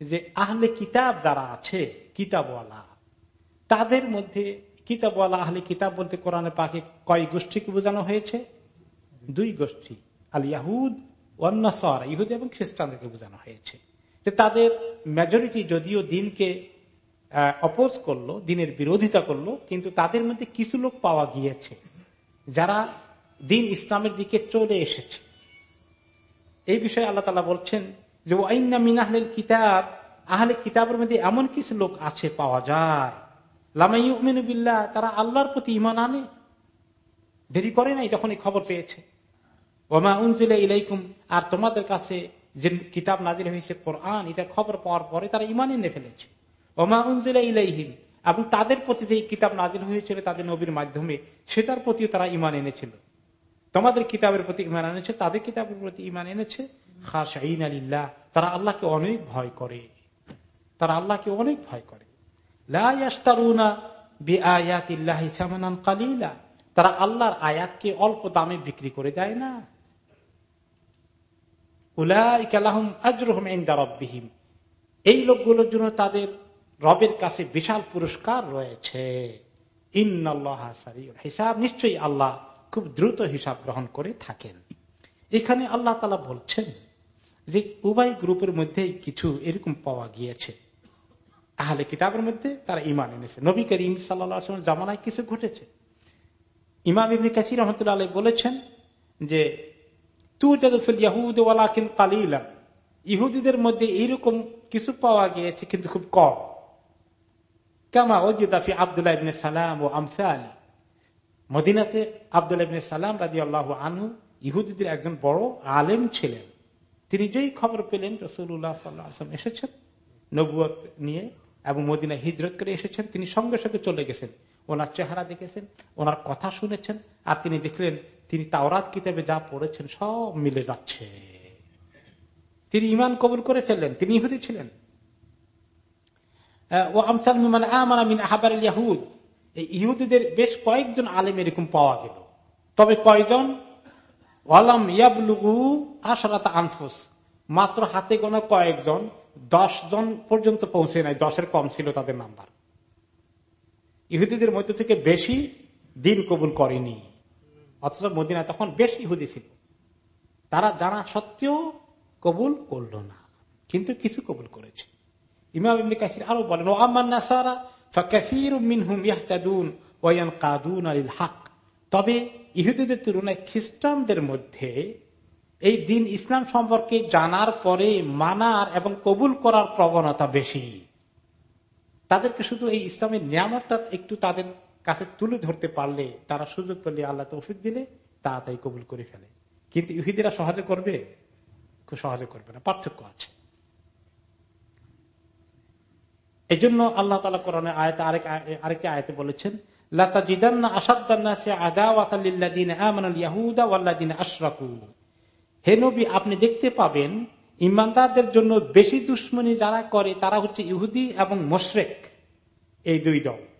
যে, আহলে কিতাব যারা আছে, কিতাবওয়ালা, তাদের মধ্যে কিতাবওয়ালা, আহলে কিতাব বলতে কোরআনে পাখি কয় গোষ্ঠীকে বোঝানো হয়েছে? দুই গোষ্ঠী আল ইয়াহুদ ওয়ান্নাসর, ইহুদ এবং খ্রিস্টানদেরকে বোঝানো হয়েছে। যে তাদের মেজরিটি যদিও দিনকে অপোজ করল, দিনের বিরোধিতা করল, কিন্তু তাদের মধ্যে কিছু লোক পাওয়া গিয়েছে, যারা দিন ইসলামের দিকে চলে এসেছে। এই বিষয়ে আল্লাহ তালা বলছেন যে ওয়াইন্না মিনাহলের কিতাব আহলে কিতাবের মধ্যে এমন কিছু লোক আছে পাওয়া যায়। লামাইবিল্লা তারা আল্লাহর প্রতি ইমান আনে। দেরি করে নাই যখন এই খবর পেয়েছে। ওমা উনজিলা ইলাইকুম আর তোমাদের কাছে যে কিতাব নাজির হয়েছে কোরআন, এটা খবর পাওয়ার পরে তারা ইমান এনে ফেলেছে। ওমা উনজিলা ইলাইহিম, এবং তাদের প্রতি যে কিতাব নাজির হয়েছিল তাদের নবীর মাধ্যমে, সেটার প্রতিও তারা ইমান এনেছিল। তোমাদের কিতাবের প্রতি ইমান এনেছে, তাদের কিতাবের প্রতি ইমান এনেছে? খাস আলিল্লাহ তারা আল্লাহকে অনেক ভয় করে। তারা আল্লাহকে অনেক ভয় করে। তারা আল্লাহর আয়াতকে অল্প দামে বিক্রি করে দেয় না। উলাইকালাহম এই লোকগুলোর জন্য তাদের রবের কাছে বিশাল পুরস্কার রয়েছে। হিসাব। নিশ্চয়ই আল্লাহ খুব দ্রুত হিসাব গ্রহণ করে থাকেন। এখানে আল্লাহ তালা বলছেন যে, উভয় গ্রুপের মধ্যে কিছু এরকম পাওয়া গিয়েছে। আহলে কিতাবের মধ্যে তারা ইমান এনেছে। নবী করিম সাল্লা জামানায় কিছু ঘটেছে। ইমাম ইবনি কাসির রহমতুল্লাহ বলেছেন যে ইহুদিদের মধ্যে এইরকম কিছু পাওয়া গিয়েছে, কিন্তু খুব কম। কামা ওজিদাফি আবদুল্লাহ ইবনে সালাম ও আমসাল মদিনাতে আবদুল্লাহ ইবনে সালাম রাজি আল্লাহ আনহু ইহুদিদের একজন বড় আলেম ছিলেন। তিনি যেই খবর পেলেন রসুল্লাহ সাল্লাম এসেছেন নবুয় নিয়ে এবং মদিনা হিজরত করে এসেছেন। তিনি সঙ্গে সঙ্গে চলে গেছেন, ওনার চেহারা দেখেছেন, ওনার কথা শুনেছেন, আর তিনি দেখলেন তিনি তাওরাত কিতাবে যা পড়েছেন সব মিলে যাচ্ছে। তিনি ইমান কবুল করে ফেললেন, তিনি ইহুদি ছিলেন। ও আমসাল মিমান ইয়াহুদ। এই ইহুদিদের বেশ কয়েকজন আলেম এরকম পাওয়া গেল। তবে কয়জন? ওয়ালাম ইয়াবলুগু আশরাত আনফুস। মাত্র হাতে গোনা কয়েকজন দশ জন পর্যন্ত পৌঁছে নাই, দশের কম ছিল তাদের নাম্বার। ইহুদিদের মধ্যে থেকে বেশি দিন কবুল করেনি। অথচ মদিনা তখন বেশ ইহুদি ছিল। তারা জানা সত্ত্বেও কবুল করল না, কিন্তু কিছু কবুল করেছে। ইমাম ইবনে কাসির আরও বলেন ও আম্মান নাসারা ফাকাসির মিনহুম ইয়াহতাদুন ওয়ান কাদুন আলিল হক তবে ইহুদিদের তুলনায় খ্রিস্টানদের মধ্যে এই দিন ইসলাম সম্পর্কে জানার পরে মানার এবং কবুল করার প্রবণতা বেশি। তাদেরকে শুধু এই ইসলামের নিয়ামতটা একটু তাদের কাছে তুলে ধরতে পারলে, তারা সুযোগ পেলে আল্লাহ তৌফিক দিলে তাড়াতাড়ি কবুল করে ফেলে। কিন্তু ইহুদিরা সহজে করবে? খুব সহজে করবে না। পার্থক্য আছে। এই জন্য আল্লাহ তালা কোরআনের আয়তে আরেক আরেকটি আয়তে বলেছেন আপনি দেখতে পাবেন, ইমানদারদের জন্য বেশি দুশ্মনী যারা করে, তারা হচ্ছে ইহুদি এবং মোশরেক। এই দুই দল।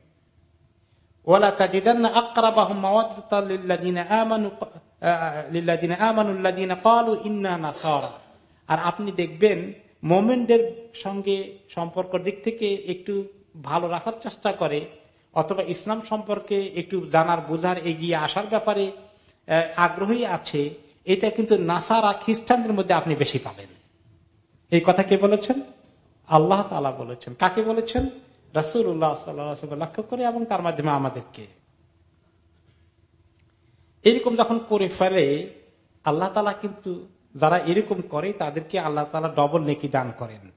আর আপনি দেখবেন মোমেন্টদের সঙ্গে সম্পর্ক দিক থেকে একটু ভালো রাখার চেষ্টা করে, অথবা ইসলাম সম্পর্কে একটু জানার, বোঝার, এগিয়ে আসার ব্যাপারে আগ্রহী আছে, এটা কিন্তু নাসারা খ্রিস্টানদের মধ্যে আপনি বেশি পাবেন। এই কথা কে বলেছেন? আল্লাহ তালা বলেছেন। কাকে বলেছেন? রাসুল্লাহ লক্ষ্য করে এবং তার মাধ্যমে আমাদেরকে। এরকম যখন করে ফেলে, আল্লাহ তালা কিন্তু যারা এরকম করে, তাদেরকে আল্লাহ তালা ডবল নেকি দান করেন।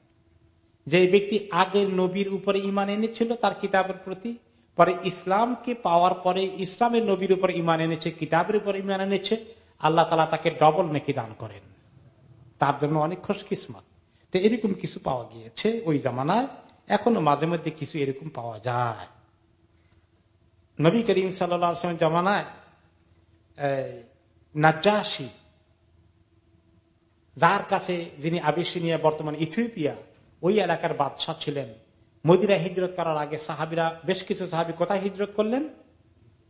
যে ব্যক্তি আগের নবীর উপরে ইমান এনেছিল, তার কিতাবের প্রতি, পরে ইসলামকে পাওয়ার পরে ইসলামের নবীর উপর ইমান এনেছে, কিতাবের উপর ইমান এনেছে, আল্লাহ তালা তাকে ডবল নেকি দান করেন। তার জন্য অনেক খোশ কিসমত তো এরকম কিছু পাওয়া গিয়েছে ওই জামানায়। এখনও মাঝে মধ্যে কিছু এরকম পাওয়া যায়। নবী করিম সাল্লাম জামানায় নাজ্জাসী যার কাছে যিনি আবিসিনিয়া বর্তমান ইথিওপিয়া, ওই এলাকার বাদশাহ ছিলেন। মদিরা হিজরত করার আগে সাহাবিরা বেশ কিছু সাহাবি কোথায় হিজরত করলেন?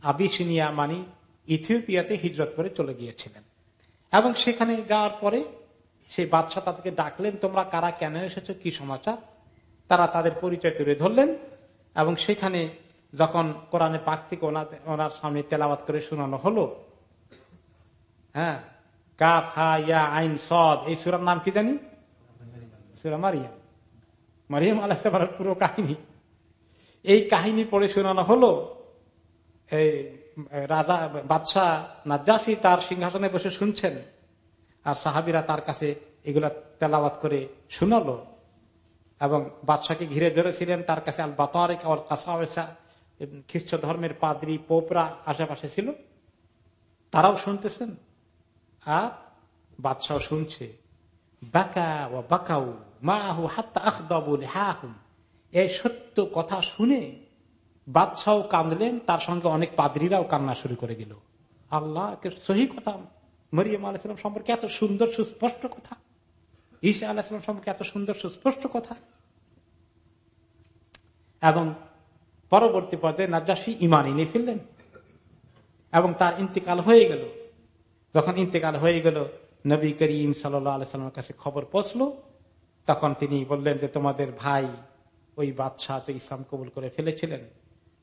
আবিসিনিয়া মানি ইথিওপিয়াতে হিজরত করে চলে গিয়েছিলেন। এবং সেখানে যাওয়ার পরে সেই বাদশাহ তাদেরকে ডাকলেন, তোমরা কারা? কেন এসেছ? কি সমাচার? তারা তাদের পরিচয় তুলে ধরলেন এবং সেখানে যখন কোরআনে পাক থেকে ওনার সামনে তেলাবাত করে শোনানো হলো হ্যাঁ কাফ হা ইয়া, আইন, সদ, এই সুরার নাম কি জানি? সুরা মারিয়াম। মারিয়াম আলাহ পুরো কাহিনী। এই কাহিনী পড়ে শোনানো হলো, এই রাজা, বাদশাহ নাজ্জাসী তার সিংহাসনে বসে শুনছেন, আর সাহাবিরা তার কাছে এগুলা তেলাবাত করে শুনালো। এবং বাদশাকে ঘিরে ধরেছিলেন, তার কাছে আল বাতারিক আর কাসাওয়েসা খ্রিস্ট ধর্মের পাদ্রি পোপরা আশেপাশে ছিল। তারাও শুনতেছেন। আর বাদশাহ শুনছে। বাকা এই সত্য কথা শুনে বাদশাহ কাঁদলেন, তার সঙ্গে অনেক পাদ্রীরাও কান্না শুরু করে দিল। আল্লাহ সহি কথা মরিয়াম আলাহিসাম সম্পর্কে এত সুন্দর সুস্পষ্ট কথা। ঈসা আলাহিসাম সম্পর্কে এত সুন্দর সুস্পষ্ট কথা। এবং পরবর্তী পর্যায়ে নাজাসী ইমান এনে ফেললেন। এবং তার ইন্তেকাল হয়ে গেল। যখন ইন্তেকাল হয়ে গেল, নবী করিম সাল্লামের কাছে খবর পৌঁছলো। তখন তিনি বললেন যে, তোমাদের ভাই ওই বাদশাহ তো ইসলাম কবুল করে ফেলেছিলেন।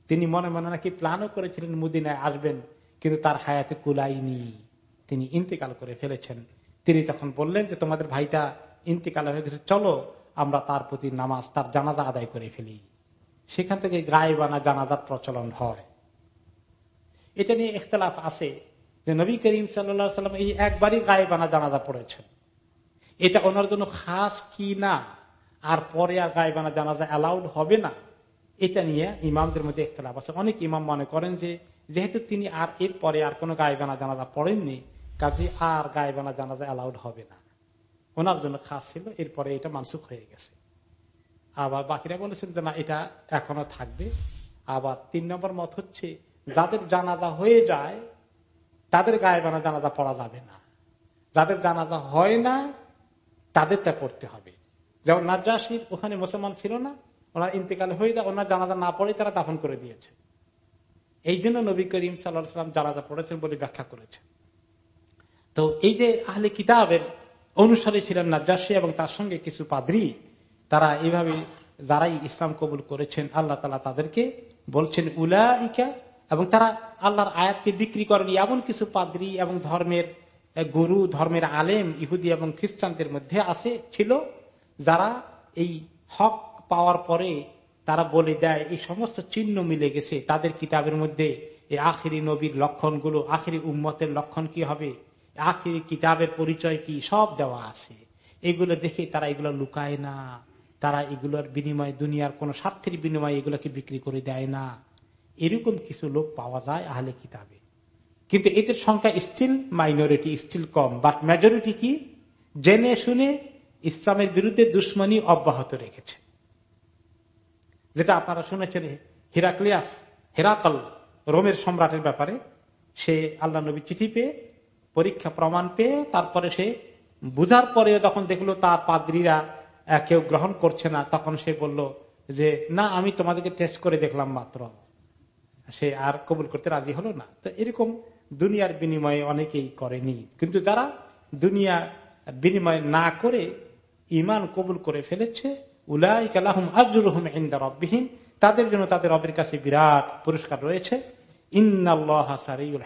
তিনি মনে মনে নাকি প্ল্যানও করেছিলেন মুদিনায় আসবেন, কিন্তু তার হায়াতে কুলাইনি। তিনি ইন্তেকাল করে ফেলেছেন। তিনি তখন বললেন যে, তোমাদের ভাইটা ইন্তেকাল হয়ে গেছে, চলো আমরা তার প্রতি নামাজ, তার জানাজা আদায় করে ফেলি। সেখান থেকে গায়ে বানা জানাজার প্রচলন হয়। এটা নিয়ে ইখতলাফ আছে যে, নবী করিম সাল্লাম এই একবারই গায়ে বানা জানাজা পড়েছেন। এটা ওনার জন্য খাস কি না? আর পরে আর গায়ে বানা জানাজা অ্যালাউড হবে না? এটা নিয়ে ইমামদের মধ্যে ইখতলাফ আছে। অনেক ইমাম মনে করেন যে, যেহেতু তিনি আর এর পরে আর কোনো গায়ে বানা জানাজা পড়েননি কাজে আর গায়ে বানা জানাজা অ্যালাউড হবে না। ওনার জন্য খাস ছিল, এরপরে এটা মানসুখ হয়ে গেছে। আবার বাকিরা বলেছেন যে, না, এটা এখনও থাকবে। আবার তিন নম্বর মত হচ্ছে, যাদের জানাজা হয়ে যায়, তাদের গায়ে বানা জানাজা পড়া যাবে না। যাদের জানাজা হয় না, তাদেরটা পড়তে হবে। যেমন নাজাসির ওখানে মুসলমান ছিল না, ওনার ইন্তেকাল হয়ে যায়, ওনার জানাজা না পড়ে তারা দাফন করে দিয়েছে। এই জন্য নবী করিম সাল্লাহ সাল্লাম জানাজা পড়েছেন বলে ব্যাখ্যা করেছেন। তো এই যে আহলে কিতাবের অনুসারী ছিলেন নাজাসী এবং তার সঙ্গে কিছু পাদ্রি, তারা এইভাবে যারাই ইসলাম কবুল করেছেন, আল্লাহ তালা তাদেরকে বলছেন, উলাইকা, এবং তারা আল্লাহর আয়াতকে বিক্রি করেনি। এমন কিছু পাদ্রি এবং ধর্মের গুরু, ধর্মের আলেম, ইহুদি এবং খ্রিস্টানদের মধ্যে আছে, ছিল, যারা এই হক পাওয়ার পরে তারা বলে দেয়, এই সমস্ত চিহ্ন মিলে গেছে। তাদের কিতাবের মধ্যে এই আখিরি নবীর লক্ষণগুলো, আখিরি উম্মতের লক্ষণ কি হবে? আখিরি কিতাবের পরিচয় কি? সব দেওয়া আছে। এগুলো দেখে তারা এগুলো লুকায় না। তারা এগুলোর বিনিময়ে দুনিয়ার কোন স্বার্থের বিনিময়ে এগুলোকে বিক্রি করে দেয় না। এরকম কিছু লোক পাওয়া যায় আহলে কিতাবে। কিন্তু এদের সংখ্যা স্টিল মাইনরিটি স্টিল কম। বাট মেজরিটি কি? জেনে শুনে ইসলামের বিরুদ্ধে দুশ্মনী অব্যাহত রেখেছে। যেটা আপনারা শুনেছেন হিরাক্লিয়াস, হেরাকল, রোমের সম্রাটের ব্যাপারে। সে আল্লাহ নবী চিঠি পেয়ে পরীক্ষা প্রমাণ পেয়ে তারপরে সে বুঝার পরেও যখন দেখল তার পাদ্রীরা কেউ গ্রহণ করছে না, তখন সে বলল যে, না, আমি তোমাদেরকে টেস্ট করে দেখলাম মাত্র। সে আর কবুল করতে রাজি হলো না। তো এরকম দুনিয়ার বিনিময়ে অনেকেই করেনি। কিন্তু যারা দুনিয়া বিনিময় না করে ইমান কবুল করে ফেলেছে উলাই কালাহম আজরুহম ইন্দার রব্বিহীন তাদের জন্য তাদের রবের কাছে বিরাট পুরস্কার রয়েছে। ইন্নাল্লাহ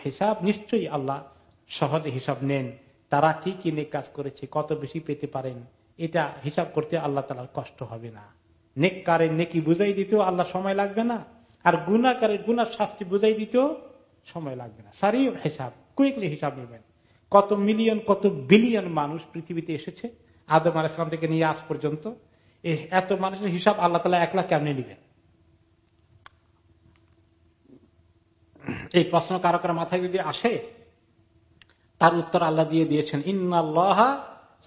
হিসাব, নিশ্চয়ই আল্লাহ সহজে হিসাব নেন। তারা কি কি নেক কাজ করেছে, কত বেশি পেতে পারেন। এটা হিসাব করতে আল্লাহ তালার কষ্ট হবে না। নেককারের নেকি বুঝাই দিতেও আল্লাহ সময় লাগবে না। আর গুণাকারের গুনার শাস্তি বুঝাই দিতেও সময় লাগবে না। সারি হিসাব, কুইকলি হিসাব নেবেন। কত মিলিয়ন, কত বিলিয়ন মানুষ পৃথিবীতে এসেছে, আদম আলাইসলাম থেকে নিয়ে আস পর্যন্ত। এত মানুষের হিসাব আল্লাহ তালা একলা কেমনি নিবেন? এই প্রশ্ন কারও কারও মাথায় যদি আসে তার উত্তর আল্লাহ দিয়ে দিয়েছেন, ইন্নাল্লাহ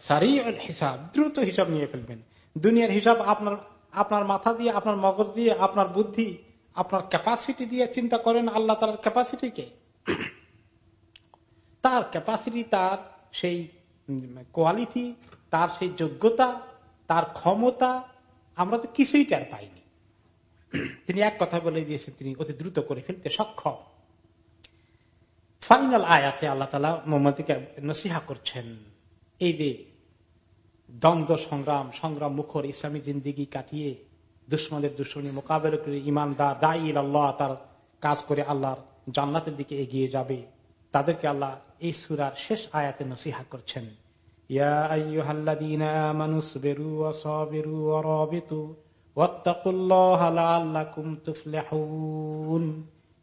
সারি হিসাব। দ্রুত হিসাব নিয়ে ফেলবেন। দুনিয়ার হিসাব আপনার আপনার মাথা দিয়ে, আপনার মগজ দিয়ে, আপনার বুদ্ধি, আপনার ক্যাপাসিটি দিয়ে চিন্তা করেন আল্লাহ তার ক্যাপাসিটিকে তার ক্যাপাসিটি তার সেই কোয়ালিটি তার সেই যোগ্যতা, তার ক্ষমতা, আমরা তো কিছুই টের পাইনি। তিনি এক কথা বলে দিয়েছেন, তিনি অতি দ্রুত করে ফেলতে সক্ষম। ফাইনাল আয়াতে আল্লাহ তালা মোহাম্মদকে নসিহা করছেন। এই যে দ্বন্দ্ব, সংগ্রাম সংগ্রাম মুখর ইসলামী জিন্দিগি কাটিয়ে দুশ্মনের দুশ্মনী মোকাবেলা করে ইমানদার, দায়ী আল্লাহ তার কাজ করে আল্লাহর জান্নাতের দিকে এগিয়ে যাবে। তাদেরকে আল্লাহ এই সুরার শেষ আয়াতে নসিহা করছেন।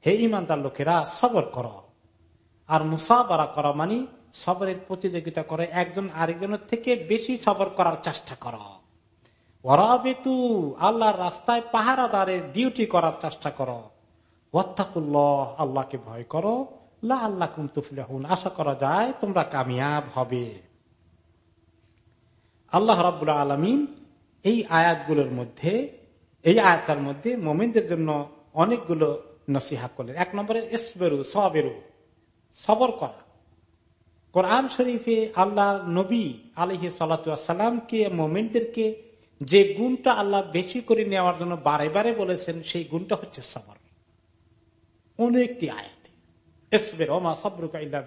হে ইমানদার লোকেরা, সবর কর। আর মুসাবারা করা মানে সবরের প্রতিযোগিতা করে একজন আরেকজনের থেকে বেশি সবর করার চেষ্টা কর। ওরাবেতু আল্লাহর রাস্তায় পাহারাদারের ডিউটি করার চেষ্টা করো। ওয়াত্তাকুল্লাহ, আল্লাহকে ভয় করো। লা আল্লাহ কুমতুফলাহুন আশা করা যায় তোমরা কামিয়াব হবে। আল্লাহ রাবুল্লাহ আলমিন এই আয়াতগুলোর মধ্যে, এই আয়াতার মধ্যে মোমেনদের জন্য অনেকগুলো নসিহা করলেন। এক নম্বরে এসবেরু সবেরু। সবর করা। কোরআন শরীফে আল্লাহ নবী আলহি সালাতামকে মোমেন্টদেরকে যে গুণটা আল্লাহ বেশি করে নেওয়ার জন্য বারে বারে বলেছেন, সেই গুণটা হচ্ছে সবর। অনেকটি আয়াত। এসবের ওমা সবরুকা ইল্লা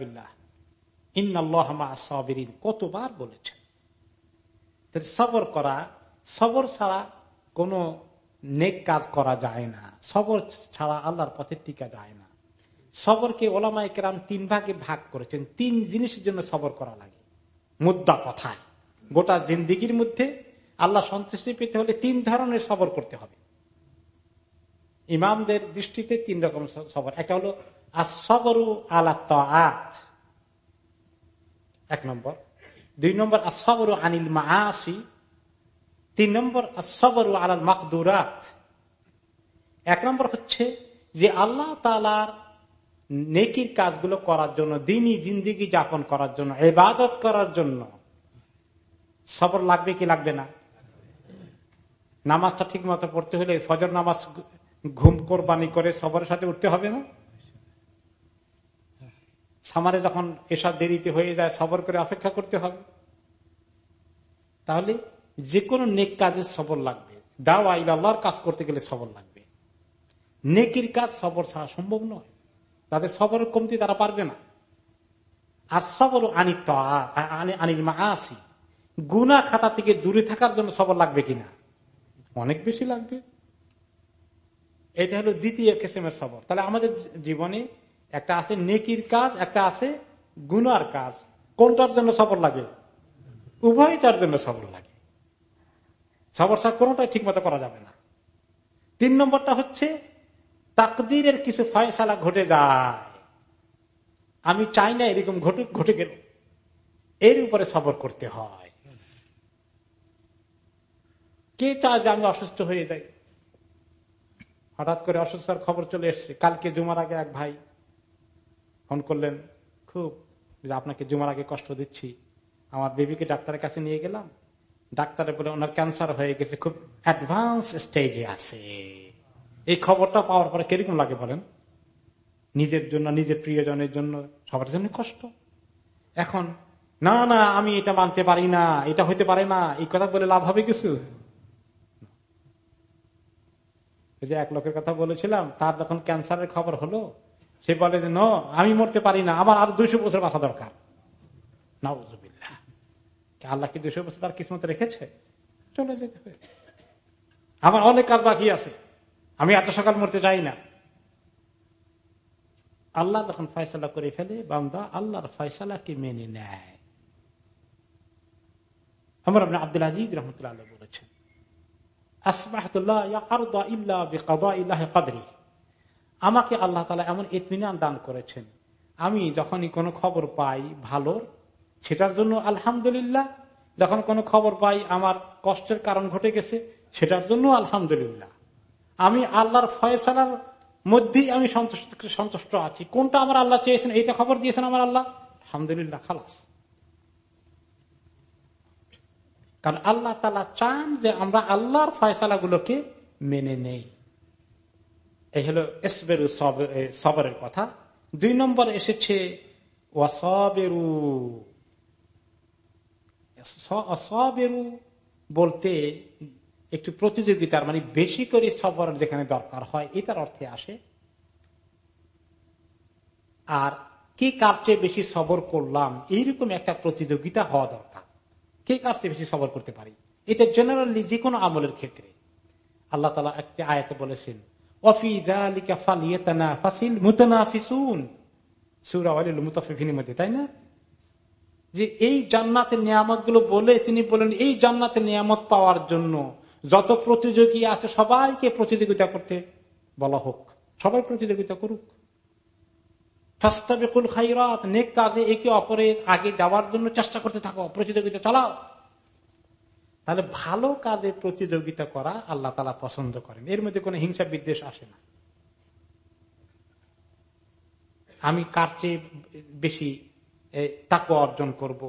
ইন্নআল্লাহমা সবেরিন। কতবার বলেছেন। সবর করা, সবর ছাড়া কোন নেক কাজ করা যায় না। সবর ছাড়া আল্লাহর পথে টিকা যায় না। সবরকে ওলামাই কেরাম তিন ভাগে ভাগ করেছেন। তিন জিনিসের জন্য সবর করা লাগে। মুদ্রা কথায়। গোটা জিন্দিগির মধ্যে আল্লাহ সন্তুষ্টি পেতে হলে তিন ধরনের সবর করতে হবে। ইমামদের দৃষ্টিতে তিন রকম সবর। একটা হলো আসবরু আলা আত এক নম্বর। দুই নম্বর আসবরু আনিল মাসি তিন নম্বর আসবরু আলাল মাকদুরাত। এক নম্বর হচ্ছে যে আল্লাহ তালার নেকির কাজগুলো করার জন্য, দিনই জিন্দিগি যাপন করার জন্য এবাদত করার জন্য। সবর লাগবে কি লাগবে না? নামাজটা ঠিক মতো পড়তে হলে ফজর নামাজ ঘুম কোরবানি করে সবরের সাথে উঠতে হবে না? সামারে যখন এসব দেরিতে হয়ে যায়, সবর করে অপেক্ষা করতে হবে। তাহলে যে কোনো নেক কাজের সবর লাগবে। দাও আল্লাহর কাজ করতে গেলে সবর লাগবে। নেকির কাজ সবর ছাড়া সম্ভব নয়। তাদের সবর কমতি তারা পারবে না। আর সবর আনিত আনির মা আসি গুনা খাতা থেকে দূরে থাকার জন্য সবর লাগবে কিনা? অনেক বেশি লাগবে। এটা হলো দ্বিতীয় কিসেমের সবর। তাহলে আমাদের জীবনে একটা আছে নেকির কাজ, একটা আছে গুনার কাজ। কোনটার জন্য সবর লাগে? উভয়টার জন্য সবর লাগে। সবর সাহ কোনটাই ঠিক মতো করা যাবে না। তিন নম্বরটা হচ্ছে তাকদিরের কিছু ফয়সালা ঘটে যায়। আমি চাই না এরকম ঘটে ঘটে গেল। এর উপরে সবর করতে হয়। কে চায় যে আমি অসুস্থ হয়ে যাই? হঠাৎ করে অসুস্থতার খবর চলে এসছে। কালকে জুমার আগে এক ভাই ফোন করলেন, খুব আপনাকে জুমার আগে কষ্ট দিচ্ছি। আমার বেবিকে ডাক্তারের কাছে নিয়ে গেলাম। ডাক্তারে বলে, ওনার ক্যান্সার হয়ে গেছে। খুব অ্যাডভান্স স্টেজে আছে। এই খবরটা পাওয়ার পরে কীরকম লাগে বলেন? নিজের জন্য, নিজের প্রিয়জনের জন্য সবার জন্য কষ্ট। এখন, না না, আমি এটা মানতে পারি না, এটা হইতে পারে না, এই কথা বলে লাভ হবে কিছু? যে এক লোকের কথা বলেছিলাম, তার যখন ক্যান্সারের খবর হলো, সে বলে যে, ন, আমি মরতে পারি না, আমার আরও দুইশো বছর বাঁচা দরকার। আল্লাহ কি দুশো বছর তার কিসমতে রেখেছে? চলে যেতে আমার অনেক কাজ বাকি আছে। আমি এত সকাল মরতে চাই না। আল্লাহ যখন ফয়সলা করে ফেলে, বান্দা আল্লাহর ফয়সালাকে মেনে নেয়। আমার আপনি আব্দুল আজিজ রহমতুল্লাহ বলেছেন আমাকে আল্লাহ এমন ইতমিনান দান করেছেন, আমি যখনই কোনো খবর পাই ভালো সেটার জন্য আলহামদুলিল্লাহ, যখন কোনো খবর পাই আমার কষ্টের কারণ ঘটে গেছে, সেটার জন্য আলহামদুলিল্লাহ। আমি আল্লাহর ফয়সালার মধ্যেই আমি সন্তুষ্ট সন্তুষ্ট আছি। কোনটা আমার আল্লাহ চেয়েছেন? এইটা খবর দিয়েছেন আমার আল্লাহ? আলহামদুলিল্লাহ, খালাস। কারণ আল্লাহ তালা চান যে আমরা আল্লাহর ফয়সালা গুলোকে মেনে নেই। এই হলো এসবেরু সবরের কথা। দুই নম্বর এসেছে অসবেরু বলতে একটু প্রতিযোগিতার মানে বেশি করে সবর যেখানে দরকার হয়, এটার অর্থে আসে। আর কে কার বেশি সবর করলাম, এইরকম একটা প্রতিযোগিতা হওয়া দরকার। কে কার চেয়ে বেশি সবর করতে পারি? এটা জেনারেলি যে কোনো আমলের ক্ষেত্রে। আল্লাহ তালা একটি আয়াতে বলেছেন তাই না? যে এই জান্নাতের নিয়ামত বলে তিনি বলেন, এই জান্নাতের নিয়ামত পাওয়ার জন্য যত প্রতিযোগী আছে, সবাইকে প্রতিযোগিতা করতে বলা হোক, সবাই প্রতিযোগিতা করুক ফাস্তাবেকুল খাইরাত নেক কাজে একে অপরের আগে যাওয়ার জন্য চেষ্টা করতে থাকো, প্রতিযোগিতা চালাও তাহলে ভালো কাজে প্রতিযোগিতা করা আল্লাহ তালা পছন্দ করেন এর মধ্যে কোন হিংসা বিদ্বেষ আসে না আমি কার চেয়ে বেশি তাকে অর্জন করব।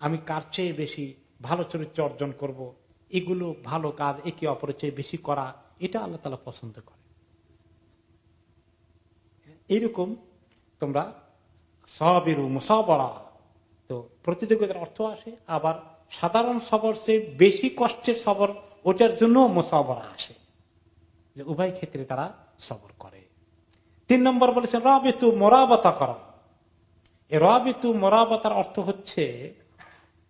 আমি কার চেয়ে বেশি ভালো চরিত্র অর্জন করব। এগুলো ভালো কাজ, একে অপরের চেয়ে বেশি করা, এটা আল্লাহ তালা পছন্দ করে। এইরকম তোমরা সবেরু মুসাবরা। তো প্রতিযোগিতার অর্থ আসে, আবার সাধারণ সবর সে বেশি কষ্টের সবর, ওটার জন্য মোসাবরা আসে। যে উভয় ক্ষেত্রে তারা সবর করে। তিন নম্বর বলেছেন রবে তু মোরাবতা কর। রাবিতু মরাবতার অর্থ হচ্ছে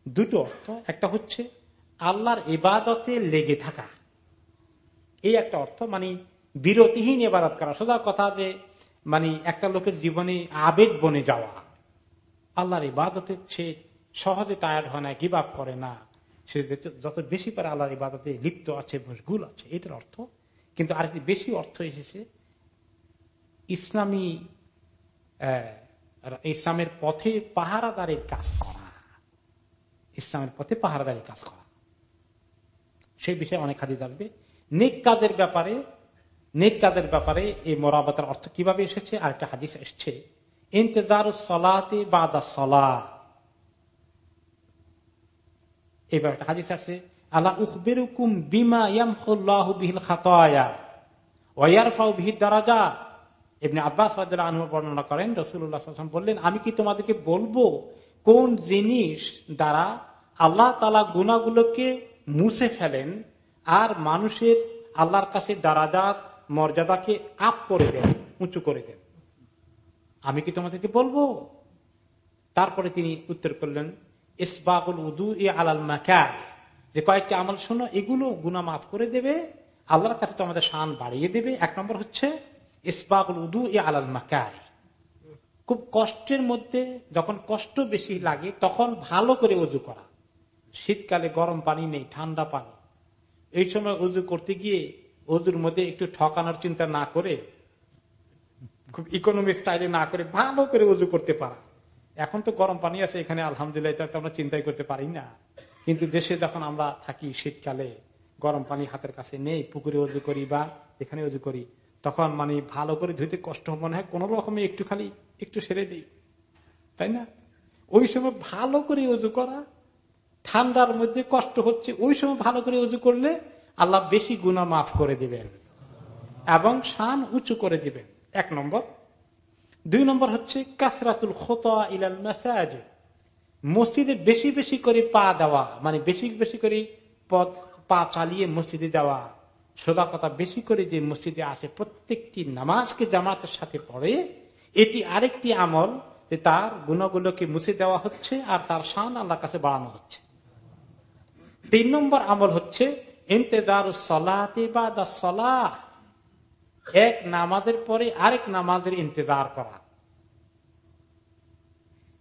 দুটো অর্থ। একটা হচ্ছে আল্লাহর ইবাদতে লেগে থাকা। এই একটা অর্থ মানে বিরতিহীন ইবাদত করা। সোজা কথা যে মানে একটা লোকের জীবনে আবেগ বনে যাওয়া। আল্লাহর ইবাদতে সে সহজে টায়ার্ড হয় না গিভ আপ করে না। সে যত বেশি পারে আল্লাহর ইবাদতে লিপ্ত আছে, মশগুল আছে, এটার অর্থ। কিন্তু আরেকটি বেশি অর্থ এসেছে, ইসলামী ইসলামের পথে পাহারাদারের কাজ করা। ইসলামের পথে পাহারাদারের কাজ করা। সেই বিষয়ে অনেক হাদিস আসবে। নেক কাজের ব্যাপারে নেক কাজের ব্যাপারে এই মোরাবাতের অর্থ কীভাবে এসেছে? আরেকটা হাদিস এসছে। ইন্তজার সলাতে বাদা সলা। এবার একটা হাদিস আসছে। আল্লাহ উখবেরুকুম বিমা ইয়ামহুল্লাহ বিহিল এমনি বর্ণনা করেন রসুল্লাহ বললেন, আমি কি তোমাদেরকে বলব কোন জিনিস দ্বারা আল্লাহ তালা গুণাগুলোকে মুছে ফেলেন আর মানুষের আল্লাহর কাছে দারাজাত, মর্যাদাকে আপ করে দেন, উঁচু করে দেন। আমি কি তোমাদেরকে বলব? তারপরে তিনি উত্তর করলেন ইসবাকুল উদু ই আলাল মাকা যে কয়েকটি আমল শোনো, এগুলো গুনা মাফ করে দেবে, আল্লাহর কাছে তো আমাদের শান বাড়িয়ে দেবে। এক নম্বর হচ্ছে ইসবাকুল উদু এ আলাল মাকায় খুব কষ্টের মধ্যে, যখন কষ্ট বেশি লাগে, তখন ভালো করে উজু করা। শীতকালে গরম পানি নেই, ঠান্ডা পানি। এই সময় উজু করতে গিয়ে উজুর মধ্যে একটু ঠকানোর চিন্তা না করে, খুব ইকোনমিক স্টাইলে না করে ভালো করে উজু করতে পারা। এখন তো গরম পানি আছে, এখানে আলহামদুলিল্লাহ এটা আমরা চিন্তাই করতে পারি না। কিন্তু দেশে যখন আমরা থাকি শীতকালে, গরম পানি হাতের কাছে নেই, পুকুরে উজু করি বা এখানে উজু করি, তখন মানে ভালো করে ধুইতে কষ্ট মনে হয়, কোন রকমে একটু খালি একটু সেরে দিই। তাই না? ওই সময় ভালো করে উজু করা ঠান্ডার মধ্যে কষ্ট হচ্ছে, ওই সময় ভালো করে উজু করলে আল্লাহ বেশি গুণা মাফ করে দিবেন এবং শান উঁচু করে দিবেন। এক নম্বর। দুই নম্বর হচ্ছে কাসরাতুল খোতা ইলাল মেসাজ মসজিদে বেশি বেশি করে পা দেওয়া মানে বেশি বেশি করে পথ, পা চালিয়ে মসজিদে দেওয়া সোজা কথা বেশি করে যে মসজিদে আসে, প্রত্যেকটি নামাজকে জামাতের সাথে পড়ে, এটি আরেকটি আমল যে তার গুণগুলোকে মুছে দেওয়া হচ্ছে আর তার শান আল্লাহর কাছে বাড়ানো হচ্ছে। তিন নম্বর আমল হচ্ছে ইন্তেদার এক নামাজের পরে আরেক নামাজের ইন্তজার করা।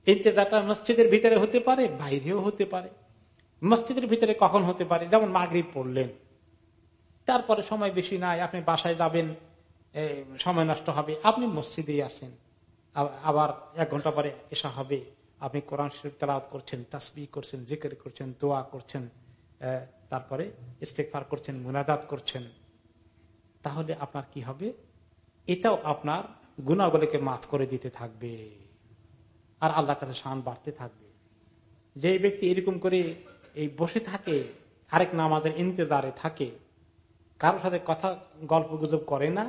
ইন্তজারটা মসজিদের ভিতরে হতে পারে, বাইরেও হতে পারে। মসজিদের ভিতরে কখন হতে পারে? যেমন মাগরীব পড়লেন। তারপরে সময় বেশি নাই, আপনি বাসায় যাবেন সময় নষ্ট হবে, আপনি মসজিদেই আছেন। আবার এক ঘণ্টা পরে এসা হবে, আপনি কোরআন শরীফ তালাত করছেন তাসবি করছেন, জিকের করছেন, দোয়া করছেন। তারপরে ইস্তেকফার করছেন মুনাদাত করছেন, তাহলে আপনার কি হবে? এটাও আপনার গুণাগুলিকে মাফ করে দিতে থাকবে আর আল্লাহর কাছে শান বাড়তে থাকবে। যে ব্যক্তি এরকম করে এই বসে থাকে, আরেক নামাজের ইন্তজারে থাকে, কারোর সাথে কথা গল্প গুজব করে না,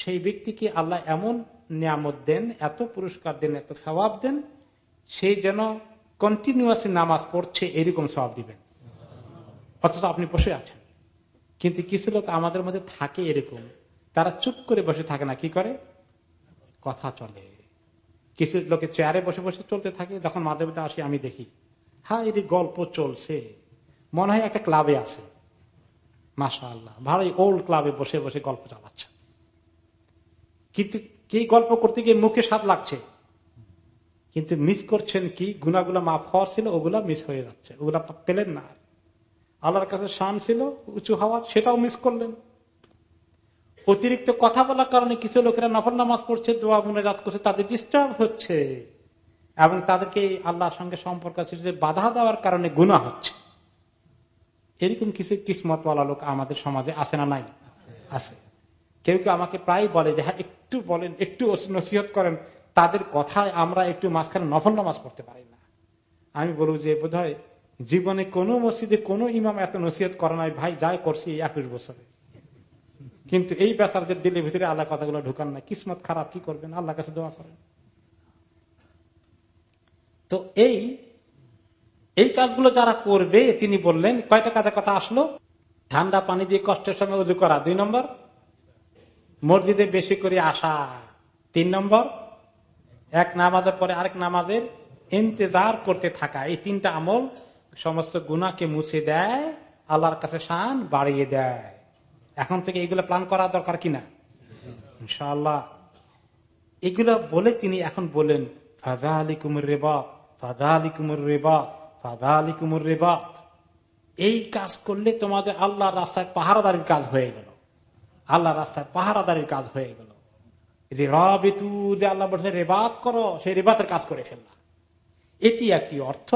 সেই ব্যক্তিকে আল্লাহ এমন নিয়ামত দেন, এত পুরস্কার দেন, এত স্বভাব দেন সেই যেন কন্টিনিউয়াসলি নামাজ পড়ছে, এরকম স্বভাব দিবেন। অথচ আপনি বসে আছেন। কিন্তু কিছু লোক আমাদের মধ্যে থাকে এরকম। তারা চুপ করে বসে থাকে না, কি করে? কথা চলে। কিছু লোকে চেয়ারে বসে বসে চলতে থাকে, যখন মাঝে মধ্যে আসি আমি দেখি হ্যাঁ এটি গল্প চলছে। মনে হয় একটা ক্লাবে আছে। মাসা আল্লাহ ভালোই ওল্ড ক্লাবে বসে বসে গল্প চালাচ্ছে। কিন্তু কি গল্প করতে গিয়ে মুখে স্বাদ লাগছে? কিন্তু মিস করছেন কি? গুনাগুলা মাফ হওয়ার ছিল, ওগুলা মিস হয়ে যাচ্ছে। ওগুলা পেলেন না। আল্লাহর কাছে শান ছিল, উঁচু হওয়ার সেটাও মিস করলেন। অতিরিক্ত কথা বলার কারণে কিছু লোকেরা নফল নামাজ পড়ছে, দোয়া মুনাজাত করছে, তাদের ডিস্টার্ব হচ্ছে। এবং তাদেরকে আল্লাহর সঙ্গে সম্পর্ক বাধা দেওয়ার কারণে গুণা হচ্ছে। এরকম কিছু কিসমত বলা লোক আমাদের সমাজে আছে না নাই? আছে। কেউ কেউ আমাকে প্রায় বলে যে হ্যাঁ একটু বলেন, একটু নসিহত করেন, তাদের কথায় আমরা একটু মাঝখানে নফল নামাজ পড়তে পারি না। আমি বলব যে বোধ জীবনে কোনো মসজিদে কোনো ইমাম এত নসিহত করে নাই, ভাই, যাই করছি এই একুশ বছরে। কিন্তু এই বেচারদের দিলের ভিতরে আল্লাহ কথাগুলো ঢুকান না কিসমত খারাপ, কি করবেন? আল্লাহ কাছে দোয়া করেন। তো এই এই কাজগুলো যারা করবে, তিনি বললেন, কয়টা কাজের কথা আসলো? ঠান্ডা পানি দিয়ে কষ্টের সময় উজু করা, দুই নম্বর। মসজিদে বেশি করে আসা, তিন নম্বর। এক নামাজের পরে আরেক নামাজের ইন্তজার করতে থাকা, এই তিনটা আমল সমস্ত গুণাকে মুছে দেয়, আল্লাহর কাছে শান বাড়িয়ে দেয়। এখন থেকে এগুলো প্ল্যান করা দরকার কিনা? ইনশাআল্লাহ। এগুলো বলে তিনি এখন বলেন ফাদা আলী কুমুর রেবাত ফাদা আলী কুমুর রেবাত ফাদা আলী কুমুর রেবাত এই কাজ করলে তোমাদের আল্লাহ রাস্তায় পাহারাদারির কাজ হয়ে গেল। আল্লাহ রাস্তায় পাহারাদারির কাজ হয়ে গেল। যে রবিতু যে আল্লাহ বলছে, রেবাত করো, সেই রেবাতের কাজ করে ফেললা। এটি একটি অর্থ।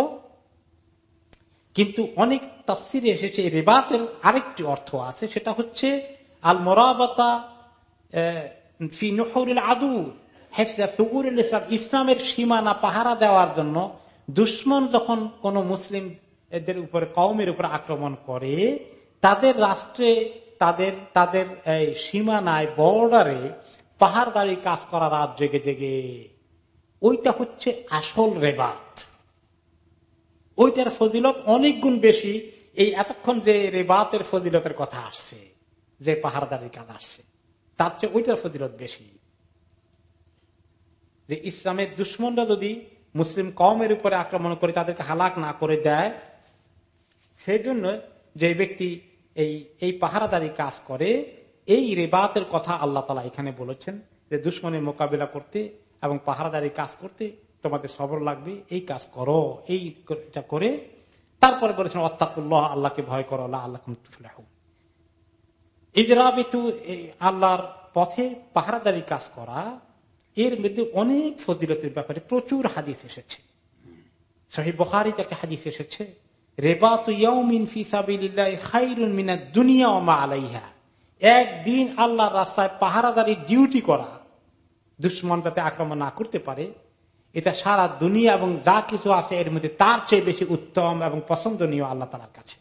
কিন্তু অনেক তফসিরে এসেছে রেবাতের আরেকটি অর্থ আছে, সেটা হচ্ছে আল মোরাবতা আদু ইসলাম, ইসলামের সীমানা পাহারা দেওয়ার জন্য দুশ্মন যখন কোন মুসলিম এদের উপরে কৌমের উপর আক্রমণ করে, তাদের রাষ্ট্রে, তাদের তাদের সীমানায়, বর্ডারে পাহাড়দারি কাজ করা রাত জেগে জেগে। ওইটা হচ্ছে আসল রেবাত। ওইটার ফজিলত অনেক গুণ বেশি। এই এতক্ষণ যে রেবাতের ফজিলতের কথা আসছে, যে পাহাড়দারির কাজ আসছে, তার চেয়ে ওইটার ফজিলত বেশি। যে ইসলামের দুশ্মনরা যদি মুসলিম কমের উপরে আক্রমণ করে তাদেরকে হালাক না করে দেয় সেই জন্য যে ব্যক্তি এই এই পাহারাদারি কাজ করে, এই রেবাতের কথা আল্লাহ তালা এখানে বলেছেন যে দুশ্মনের মোকাবিলা করতে এবং পাহারাদারি কাজ করতে তোমাদের সবর লাগবে, এই কাজ করো এইটা করে, তারপরে বলেছেন অত্তাকুল্লাহ আল্লাহকে ভয় করো আল্লাহ আল্লাহ ইজরাবিতু আল্লাহর পথে পাহারাদারি কাজ করা, এর মধ্যে অনেক ফজিলতের ব্যাপারে প্রচুর হাদিস এসেছে। সহি বহারিতে একটা হাদিস এসেছে একদিন আল্লাহর রাস্তায় পাহারাদারি ডিউটি করা, দুশ্মন যাতে আক্রমণ না করতে পারে এটা সারা দুনিয়া এবং যা কিছু আছে এর মধ্যে তার চেয়ে বেশি উত্তম এবং পছন্দনীয় আল্লাহ তালার কাছে।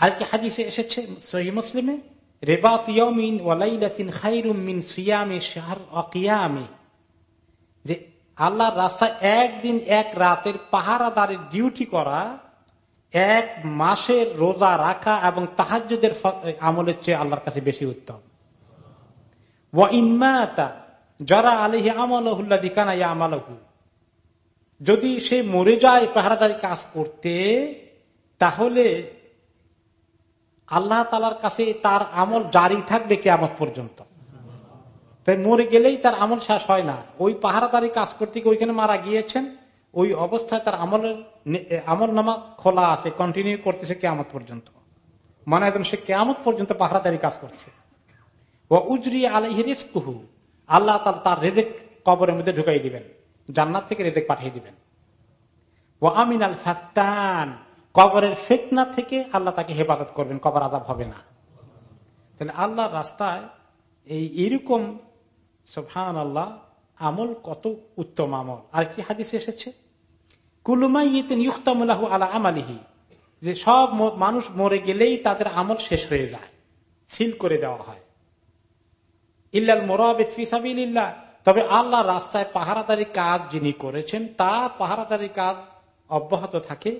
আর কি হাদিসে এসেছে সহি মুসলিমে যে আল্লাহর রাস্তায় একদিন এক রাতের পাহারাদারের ডিউটি করা, এক মাসের রোজা রাখা এবং তাহাজুদের আমলের চেয়ে আল্লাহর কাছে বেশি উত্তম। যারা আলহি আমলহুল্লা দিকানা আমালহু যদি সে মরে যায় পাহারাদারি কাজ করতে, তাহলে আল্লাহ তালার কাছে তার আমল জারি থাকবে কেমন পর্যন্ত। তাই মরে গেলেই তার আমল শেষ হয় না। ওই পাহারাদারি কাজ করতে ওইখানে মারা গিয়েছেন, ওই অবস্থায় তার আমলের আমল নামা খোলা আছে কন্টিনিউ করতেছে কেমত পর্যন্ত। মানে একদম সে কেমত পর্যন্ত পাহারাদারি কাজ করছে। ও উজরি আলহি রিস্কুহু আল্লাহ তাল তার রেজেক কবরের মধ্যে ঢুকাই দিবেন। জান্নাত থেকে রেজেক পাঠিয়ে দিবেন। ও আমিন আল ফাত্তান, কবরের ফেতনা থেকে আল্লাহ তাকে হেফাজত করবেন, কবর আজাব হবে না। তাহলে আল্লাহর রাস্তায় এই এরকম সোফান আল্লাহ আমল কত উত্তম আমল। আর কি হাদিস এসেছে? কুলুমাইতামুল্লাহ আলা আমালিহি। যে সব মানুষ মরে গেলেই তাদের আমল শেষ হয়ে যায়, সিল করে দেওয়া হয়। ইল্লাল মোরাবিদ ফিসাবিল্লাহ তবে আল্লাহ রাস্তায় পাহারাদারি কাজ যিনি করেছেন, তার পাহারাদারি কাজ অব্যাহত থাকে।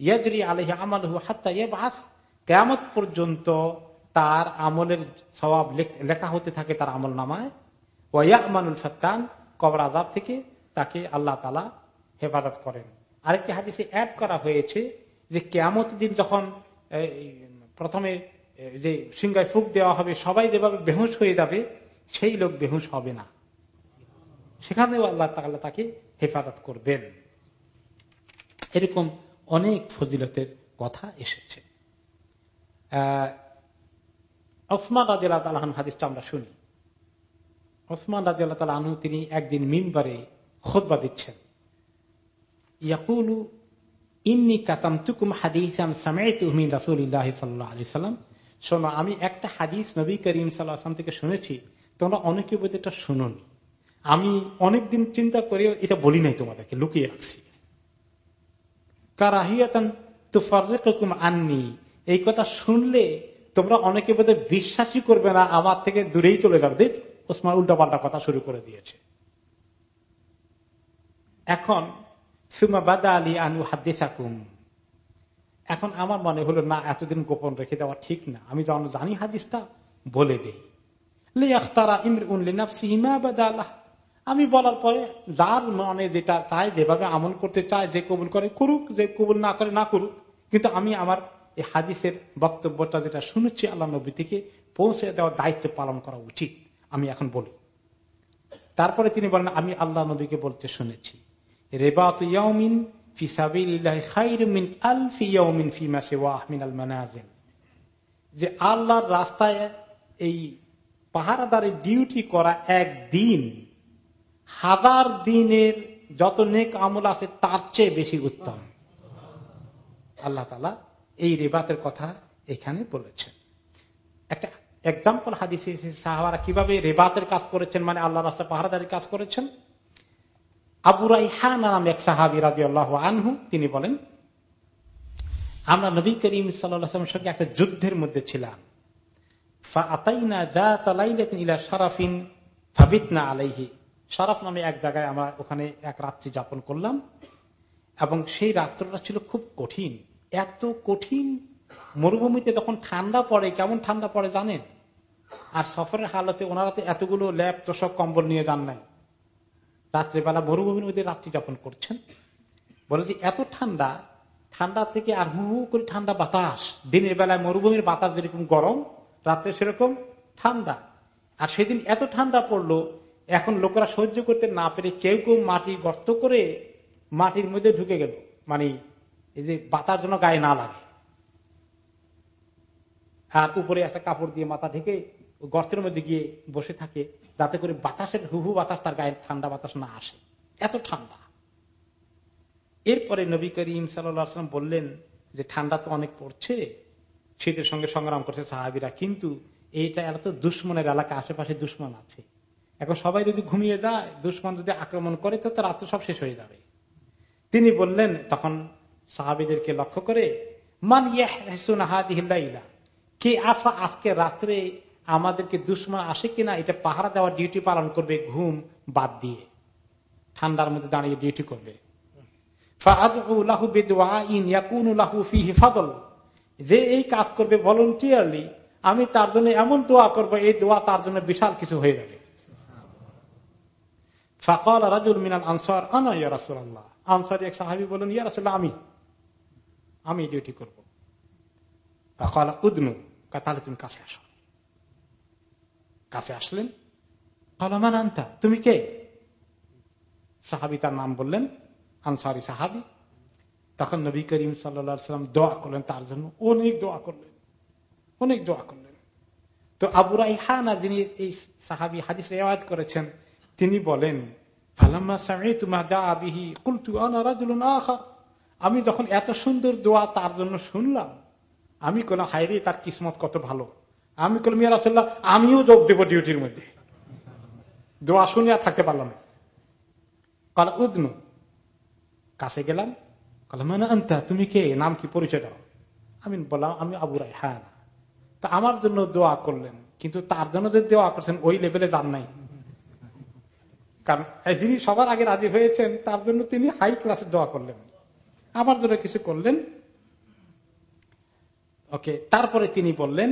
ইয়াজরি আলহি আমাল হাত্তা বাস কেমত পর্যন্ত তার আমলের স্বভাব লেখা হতে থাকে তার আমল নামায়। ওয়ামানুল ফত্তান, কবর আজাব থেকে তাকে আল্লাহ তালা হেফাজত করেন। আরেকটি হাদিসে অ্যাড করা হয়েছে যে কেমত দিন যখন প্রথমে যে সিংহায় ফুক দেওয়া হবে, সবাই যেভাবে বেহুশ হয়ে যাবে সেই লোক বেহুশ হবে না। সেখানেও আল্লাহ তাল্লাহ তাকে হেফাজত করবেন। এরকম অনেক ফজিলতের কথা এসেছে। ওসমান রাজি আল্লাহ হাদিসটা আমরা শুনি। ওসমান রাজি আল্লাহ আনহু তিনি একদিন মিম্বারে খোদবা দিচ্ছেন। ইয়াকুলু, ইন্নি কাতাম তুকুম হাদিসাম সামেতুমিন সাল্লাহ আলি শোনো, আমি একটা হাদিস নবী করিম সাল্লাহাম থেকে শুনেছি। তোমরা অনেকে বলতে এটা শুনুন। আমি অনেকদিন চিন্তা করে এটা বলি নাই তোমাদেরকে, লুকিয়ে রাখছি। তুফারকুম আননি, এই কথা শুনলে তোমরা অনেকে বোধহয় বিশ্বাসই করবে না, আমার থেকে দূরেই চলে যাবে। ওসমান উল্টা পাল্টা কথা শুরু করে দিয়েছে। এখন সুমা বাদা আলী আনু হাদ্দে থাকুম এখন আমার মনে হলো, না, এতদিন গোপন রেখে দেওয়া ঠিক না। আমি জানি হাদিসটা, বলে দিই। আল্লাহ আমি বলার পরে যার মনে যেটা চায়, যেভাবে আমল করতে চায়, যে কবুল করে, করুক, যে কবুল না করে, না করুক। কিন্তু আমি আমার এই হাদিসের বক্তব্যটা যেটা শুনেছি আল্লাহ নবী থেকে, পৌঁছে দেওয়ার দায়িত্ব পালন করা উচিত, আমি এখন বলি। তারপরে তিনি বলেন, আমি আল্লাহ নবীকে বলতে শুনেছি, রেবাত যে আল্লাহর রাস্তায় এই পাহারাদারের ডিউটি করা একদিন, হাজার দিনের যত নেক আমল আছে তার চেয়ে বেশি উত্তম। আল্লাহ তালা এই রেবাতের কথা এখানে বলেছেন। একটা এক্সাম্পল হাদিস সাহাবারা কীভাবে রেবাতের কাজ করেছেন মানে আল্লাহ রাস্তা পাহারাদারি কাজ করেছেন? আবু রাইহান নাম এক সাহাবি রাজি আল্লাহ আনহু, তিনি বলেন, আমরা নবী করিম সাল্লামের সঙ্গে একটা যুদ্ধের মধ্যে ছিলাম। নামে এক জায়গায় আমরা ওখানে এক রাত্রি যাপন করলাম এবং সেই রাত্রটা ছিল খুব কঠিন। এত কঠিন মরুভূমিতে যখন ঠান্ডা পড়ে, কেমন ঠান্ডা পড়ে জানেন? আর সফরের হালতে ওনারা তো এতগুলো ল্যাব, তোষক, কম্বল নিয়ে যান নাই। রাত্রেবেলা মরুভূমির মধ্যে রাত্রি যাপন করছেন। বলে যে এত ঠান্ডা ঠান্ডা থেকে আর হু হু করে ঠান্ডা বাতাস। দিনের বেলায় মরুভূমির বাতাস যেরকম গরম রাত্রে সেরকম ঠান্ডা। আর সেদিন এত ঠান্ডা পড়ল, এখন লোকেরা সহ্য করতে না পেরে কেউ কেউ মাটি গর্ত করে মাটির মধ্যে ঢুকে গেল। মানে এই যে বাতার জন্য গায়ে না লাগে। আর উপরে একটা কাপড় দিয়ে মাথা ঢেকে গর্তের মধ্যে গিয়ে বসে থাকে, যাতে করে বাতাসের হুহু বাতাস তার গায়ে ঠান্ডা বাতাস না আসে। এত ঠান্ডা। এরপরে নবী করিম সাল্লাম বললেন যে, ঠান্ডা তো অনেক পড়ছে শীতের সঙ্গে সংগ্রাম করছে সাহাবিরা। কিন্তু এইটা এত দুশ্মনের এলাকা, আশেপাশে দুশ্মন আছে। এখন সবাই যদি ঘুমিয়ে যায়, দুশ্মন যদি আক্রমণ করে, তো তার রাত্র সব শেষ হয়ে যাবে। তিনি বললেন, তখন সাহাবিদেরকে লক্ষ্য করে, মান ইয়াহিল্লা কে আসা আজকে রাত্রে আমাদেরকে দুশ্মন আসে কিনা? এটা পাহারা দেওয়ার ডিউটি পালন করবে ঘুম বাদ দিয়ে। ঠান্ডার মধ্যে দাঁড়িয়ে ডিউটি করবে। যে এই কাজ করবে ভলন্টিয়ারলি আমি তার জন্য এমন দোয়া করব, এই দোয়া তার জন্য বিশাল কিছু হয়ে যাবে। রাজুল মিনাল আনসার, আনা আনসার এক সাহাবি আমি আমি ডিউটি করব। উদনু তাহলে তুমি কাছে আসো। কাছে আসলেন কলমান আনতা, তুমি কে? সাহাবি তার নাম বললেন, আনসারি সাহাবি। তখন নবী করিম সাল্লাম দোয়া করলেন তার জন্য। অনেক দোয়া করলেন। অনেক দোয়া করলেন। তো আবু রাইহানা যিনি এই সাহাবি হাদিস রেওয়াজ করেছেন, তিনি বলেন আমি যখন এত সুন্দর দোয়া তার জন্য শুনলাম, আমি কোন হাইরে তার কিসমত কত ভালো। আমি কলম ইয়ারাসাল্লাহ আমিও যোগ দেব ডিউটির মধ্যে। দোয়া শুনে আর থাকতে পারলাম না। কল উদনু, কাছে গেলাম। আন্তা, তুমি কে? নাম কি পরিচয় দাও। আমি বললাম আমি আবু রাই হ্যাঁ তা আমার জন্য দোয়া করলেন, কিন্তু তার জন্য যে দোয়া করছেন, ওই লেভেলে যান নাই। কারণ যিনি সবার আগে রাজি হয়েছেন, তার জন্য তিনি হাই ক্লাসের দোয়া করলেন। আমার জন্য কিছু করলেন। ওকে, তারপরে তিনি বললেন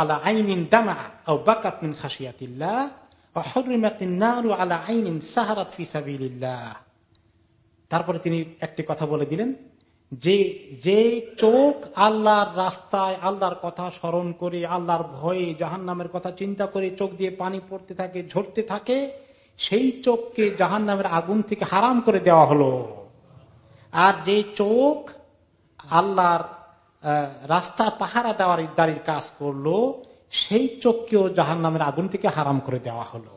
আলা আইনিন দামা আলা আইনিন তারপরে তিনি একটি কথা বলে দিলেন, যে যে চোখ আল্লাহর রাস্তায় আল্লাহর কথা স্মরণ করে, আল্লাহর ভয়ে জাহান নামের কথা চিন্তা করে চোখ দিয়ে পানি পড়তে থাকে, ঝরতে থাকে, সেই চোখকে জাহান নামের আগুন থেকে হারাম করে দেওয়া হলো। আর যে চোখ আল্লাহর রাস্তা পাহারা দেওয়ার দাঁড়ির কাজ করল, সেই চোখকেও জাহান নামের আগুন থেকে হারাম করে দেওয়া হলো।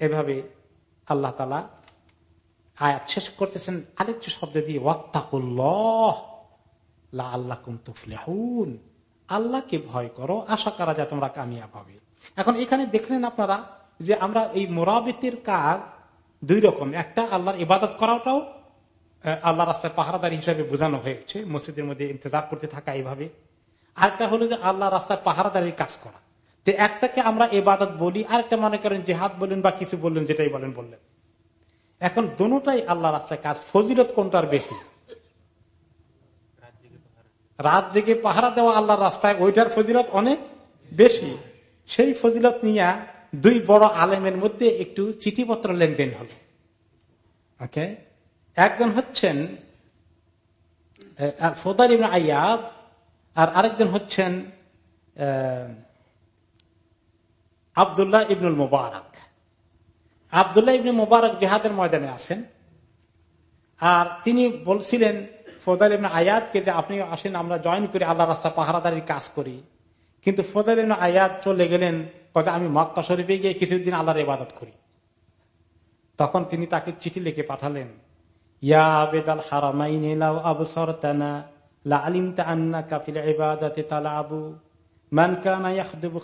এভাবে আল্লাহ তালা আয়াত শেষ করতেছেন, আরেকটি শব্দ দিয়ে, ওয়াত্তাকুল্লাহ আল্লাহ আল্লাহকে ভয় করো, আশা করা যায় তোমরা কামিয়াব হবে। এখন এখানে দেখলেন আপনারা যে আমরা এই মোরাবিতের কাজ দুই রকম। একটা আল্লাহর ইবাদত করাটাও আল্লাহ রাস্তায় পাহারাদারি হিসাবে বোঝানো হয়েছে, মসজিদের মধ্যে ইন্তজার করতে থাকা এইভাবে। আরেকটা হলো যে আল্লাহ রাস্তায় পাহারাদারির কাজ করা। তো একটাকে আমরা এবাদত বলি, আরেকটা মনে করেন জেহাদ বলেন বা কিছু বললেন যেটাই বলেন বললেন। এখন দোনোটাই আল্লাহ রাস্তায় কাজ। ফজিলত কোনটার বেশি? রাত জেগে পাহারা দেওয়া আল্লাহর রাস্তায়, ওইটার ফজিলত অনেক বেশি। সেই ফজিলত নিয়ে দুই বড় আলেমের মধ্যে একটু চিঠিপত্র লেনদেন হল ওকে? একজন হচ্ছেন ফোদার ইবনে আয়াদ আর আরেকজন হচ্ছেন আবদুল্লাহ ইবনুল মুবারক। আবদুল্লাহ ইবনে মুবারক জেহাদের ময়দানে আছেন। আর তিনি বলছিলেন ফোদার ইবনে আয়াদকে যে আপনি আসেন, আমরা জয়েন করি আল্লাহ রাস্তা পাহারাদারির কাজ করি। কিন্তু ফোদার ইবনে আয়াদ চলে গেলেন কথা আমি মক্কা শরীফে গিয়ে কিছুদিন আল্লাহর ইবাদত করি। তখন তিনি তাকে চিঠি লিখে পাঠালেন, ইয়া বেদাল হারামাইন আবু সরতানা লা আলিম আন্না কাফিল ইবাদাতে তালা আবু কানা ইয়াখদুবু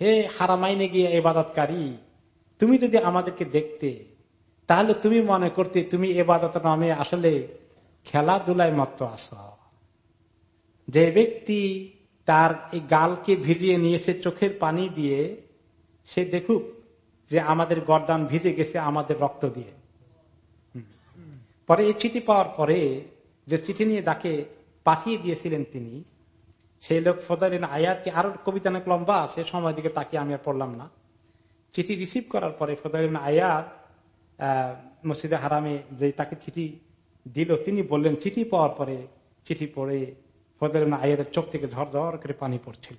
হে হারামাইনে গিয়ে ইবাদতকারী তুমি যদি আমাদেরকে দেখতে, তাহলে তুমি মনে করতে তুমি এবাদত নামে আসলে খেলাধুলায় মত আস যে ব্যক্তি তার এই গালকে ভিজিয়ে নিয়েছে চোখের পানি দিয়ে, সে দেখুক যে আমাদের গরদান ভিজে গেছে আমাদের রক্ত দিয়ে। পরে এই চিঠি পাওয়ার পরে যে চিঠি নিয়ে যাকে পাঠিয়ে দিয়েছিলেন তিনি সেই লোক ফদারিন আয়াতকে আরও কবিতা অনেক লম্বা? আছে সময় দিকে তাকে আমি আর পড়লাম না। চিঠি রিসিভ করার পরে ফদারিন আয়াত মসজিদে হারামে যে তাকে চিঠি দিল, তিনি বললেন, চিঠি পাওয়ার পরে চিঠি পড়ে ফদারিন আয়াতের চোখ থেকে ঝরঝর করে পানি পড়ছিল।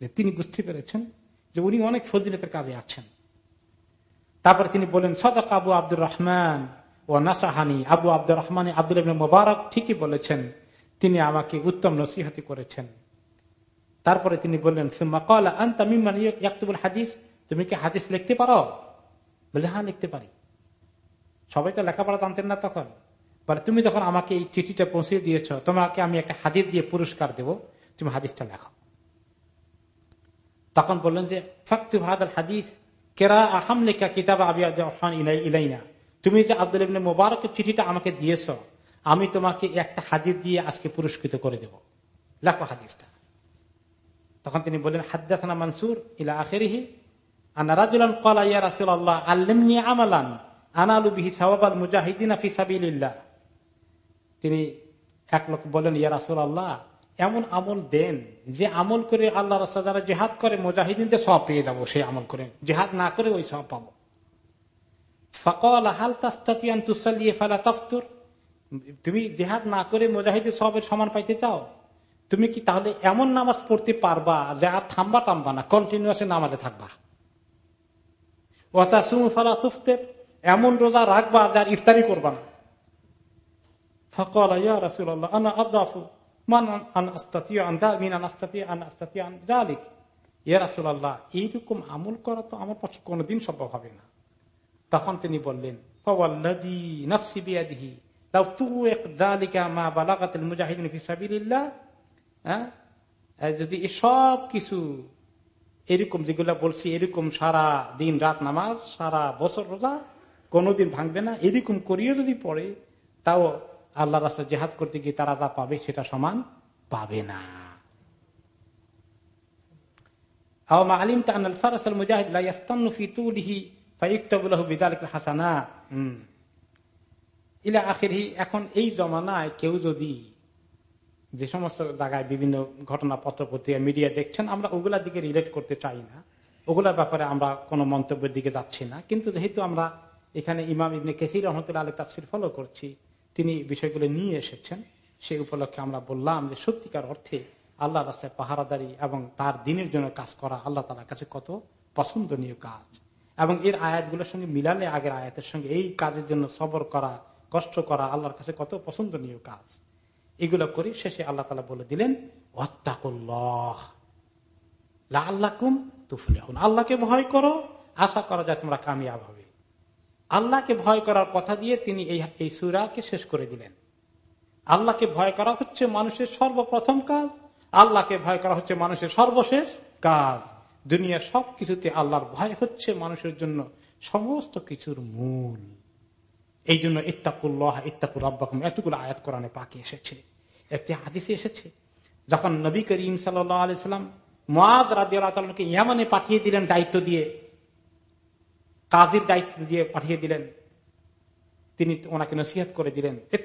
যে তিনি বুঝতে পেরেছেন যে উনি অনেক ফজিলতের কাজে আছেন। তারপরে তিনি বলেন সদক আবু আব্দুর রহমান ও নাসাহানি। আবু আব্দুর রহমান আব্দুল মোবারক ঠিকই বলেছেন তিনি আমাকে উত্তম নসিহতি করেছেন। তারপরে তিনি বললেন হাদিস? তুমি কি হাদিস লিখতে পারো? বলে হ্যাঁ লিখতে পারি। সবাই তো লেখাপড়া জানতেন না তখন। বলে, তুমি যখন আমাকে এই চিঠিটা পৌঁছে দিয়েছ, তোমাকে আমি একটা হাদিস দিয়ে পুরস্কার দেব। তুমি হাদিসটা লেখো। তখন বললেন যে ফক্তু হাদিস কেরা আহাম লেখা কিতাব আবিয়া ইলাইনা। তুমি যে আব্দুল ইবনে মোবারকের চিঠিটা আমাকে দিয়েছ আমি তোমাকে একটা হাদিস দিয়ে আজকে পুরস্কৃত করে দেব। লেখো হাদিসটা। তখন তিনি বললেন হাদ্দানা মানসুর ইলা আখেরিহি। এক লোক বলেন রাসূলুল্লাহ, এমন আমল দেন যে আমল করে আল্লাহ জেহাদ করে, মুজাহিদিনদের সব পেয়ে যাব সেই আমল করে। জেহাদ না করে ওই সব পাবো। ফকল হাল তাস্তাতিয়ান তুসালিয়ে ফালা তফতুর? তুমি জেহাদ না করে মুজাহিদের সবের সমান পাইতে চাও? তুমি কি তাহলে এমন নামাজ পড়তে পারবা যে আর থামবা টামবা না কন্টিনিউসে নামাজে থাকবা? তুফতে এমন রোজা রাখবা যার ইফতারি করবা না। এইরকম আমল করা তো আমার পক্ষে কোনোদিন সম্ভব হবে না। তখন তিনি বললেন যদি সব কিছু এরকম যেগুলা বলছি, এরকম সারা দিন রাত নামাজ, সারা বছর রোজা কোনোদিন ভাঙবে না, এরকম করিয়ে যদি পড়ে, তাও আল্লাহ রাস্তা জেহাদ করতে গিয়ে তারা যা পাবে সেটা সমান পাবে না। আলিম মুজাহিদ হাসানা ইলা আখিরহি, এখন এই জমানায় কেউ যদি যে সমস্ত জায়গায় বিভিন্ন ঘটনা পত্র, পত্রিকা মিডিয়া দেখছেন, আমরা ওগুলার দিকে রিলেট করতে চাই না। ওগুলার ব্যাপারে আমরা কোনো মন্তব্যের দিকে যাচ্ছি না। কিন্তু যেহেতু আমরা এখানে ইমাম ইবনে কেসির রহমতুল্লাহ আলী তাফসির ফলো করছি, তিনি বিষয়গুলো নিয়ে এসেছেন সেই উপলক্ষে আমরা বললাম যে সত্যিকার অর্থে আল্লাহ রাস্তায় পাহারাদারি এবং তার দিনের জন্য কাজ করা আল্লাহ তালার কাছে কত পছন্দনীয় কাজ। এবং এর আয়াতগুলোর সঙ্গে মিলালে আগের আয়াতের সঙ্গে এই কাজের জন্য সবর করা কষ্ট করা আল্লাহর কাছে কত পছন্দনীয় কাজ। এগুলো করি শেষে আল্লাহ তালা বলে দিলেন আল্লাহ কুম তুফলে আল্লাহকে ভয় করো, আশা করা যায় তোমরা কামিয়াব হবে। আল্লাহকে ভয় করার কথা দিয়ে তিনি এই সুরাকে শেষ করে দিলেন। আল্লাহকে ভয় করা হচ্ছে মানুষের সর্বপ্রথম কাজ, আল্লাহকে ভয় করা হচ্ছে মানুষের সর্বশেষ কাজ। দুনিয়ার সব কিছুতে আল্লাহর ভয় হচ্ছে মানুষের জন্য সমস্ত কিছুর মূল। এই জন্য ইত্তাকুল্লাহ, ইত্তাকুর আব্বাকুম এতগুলো আয়াত কোরআনে পাকে এসেছে। একটি হাদিসে এসেছে, যখন নবী করিম সাল্লাম মাদ রাজি আল্লাহকে ইয়ামানে পাঠিয়ে দিলেন দায়িত্ব দিয়ে, কাজের দায়িত্ব দিয়ে পাঠিয়ে দিলেন, তিনি ওনাকে নসিহত করে দিলেন হে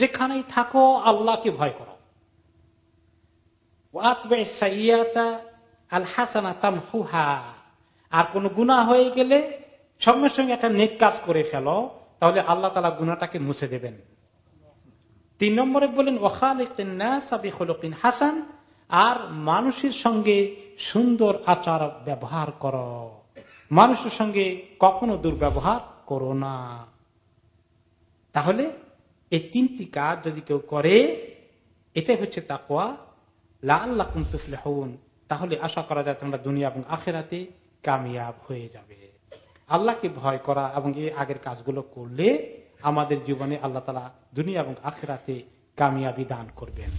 যেখানেই থাকো আল্লাহকে ভয় করো। আল হাসানা তামহুহা আর কোন গুণা হয়ে গেলে সঙ্গে সঙ্গে একটা নেক কাজ করে ফেলো, তাহলে আল্লাহ তালা গুণাটাকে মুছে দেবেন। তিন নম্বরে বলেন ওখালিন হাসান আর মানুষের সঙ্গে সুন্দর আচার ব্যবহার কর। মানুষের সঙ্গে কখনো দুর্ব্যবহার করো না। তাহলে এই তিনটি কাজ যদি কেউ করে, এটাই হচ্ছে তাকুয়া লাল্লাহ কুমতুফলে হন তাহলে আশা করা যায় তোমরা দুনিয়া এবং আখেরাতে কামিয়াব হয়ে যাবে। আল্লাহকে ভয় করা এবং এই আগের কাজগুলো করলে আমাদের জীবনে আল্লাহ তালা দুনিয়া এবং আখেরাতে কামিয়াবি দান করবেন।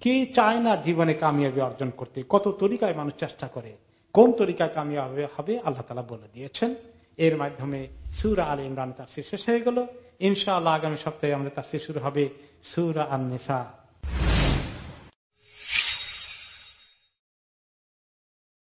কে চায় না জীবনে কামিয়াবি অর্জন করতে? কত তরিকায় মানুষ চেষ্টা করে? কোন তরিকায় কামিয়াবি হবে? আল্লাহ তালা বলে দিয়েছেন। এর মাধ্যমে সুরা আল ইমরান তাফসির শেষ হয়ে গেল। ইনশাআল্লাহ আগামী সপ্তাহে আমাদের তাফসির শুরু হবে সুরা আল নিসা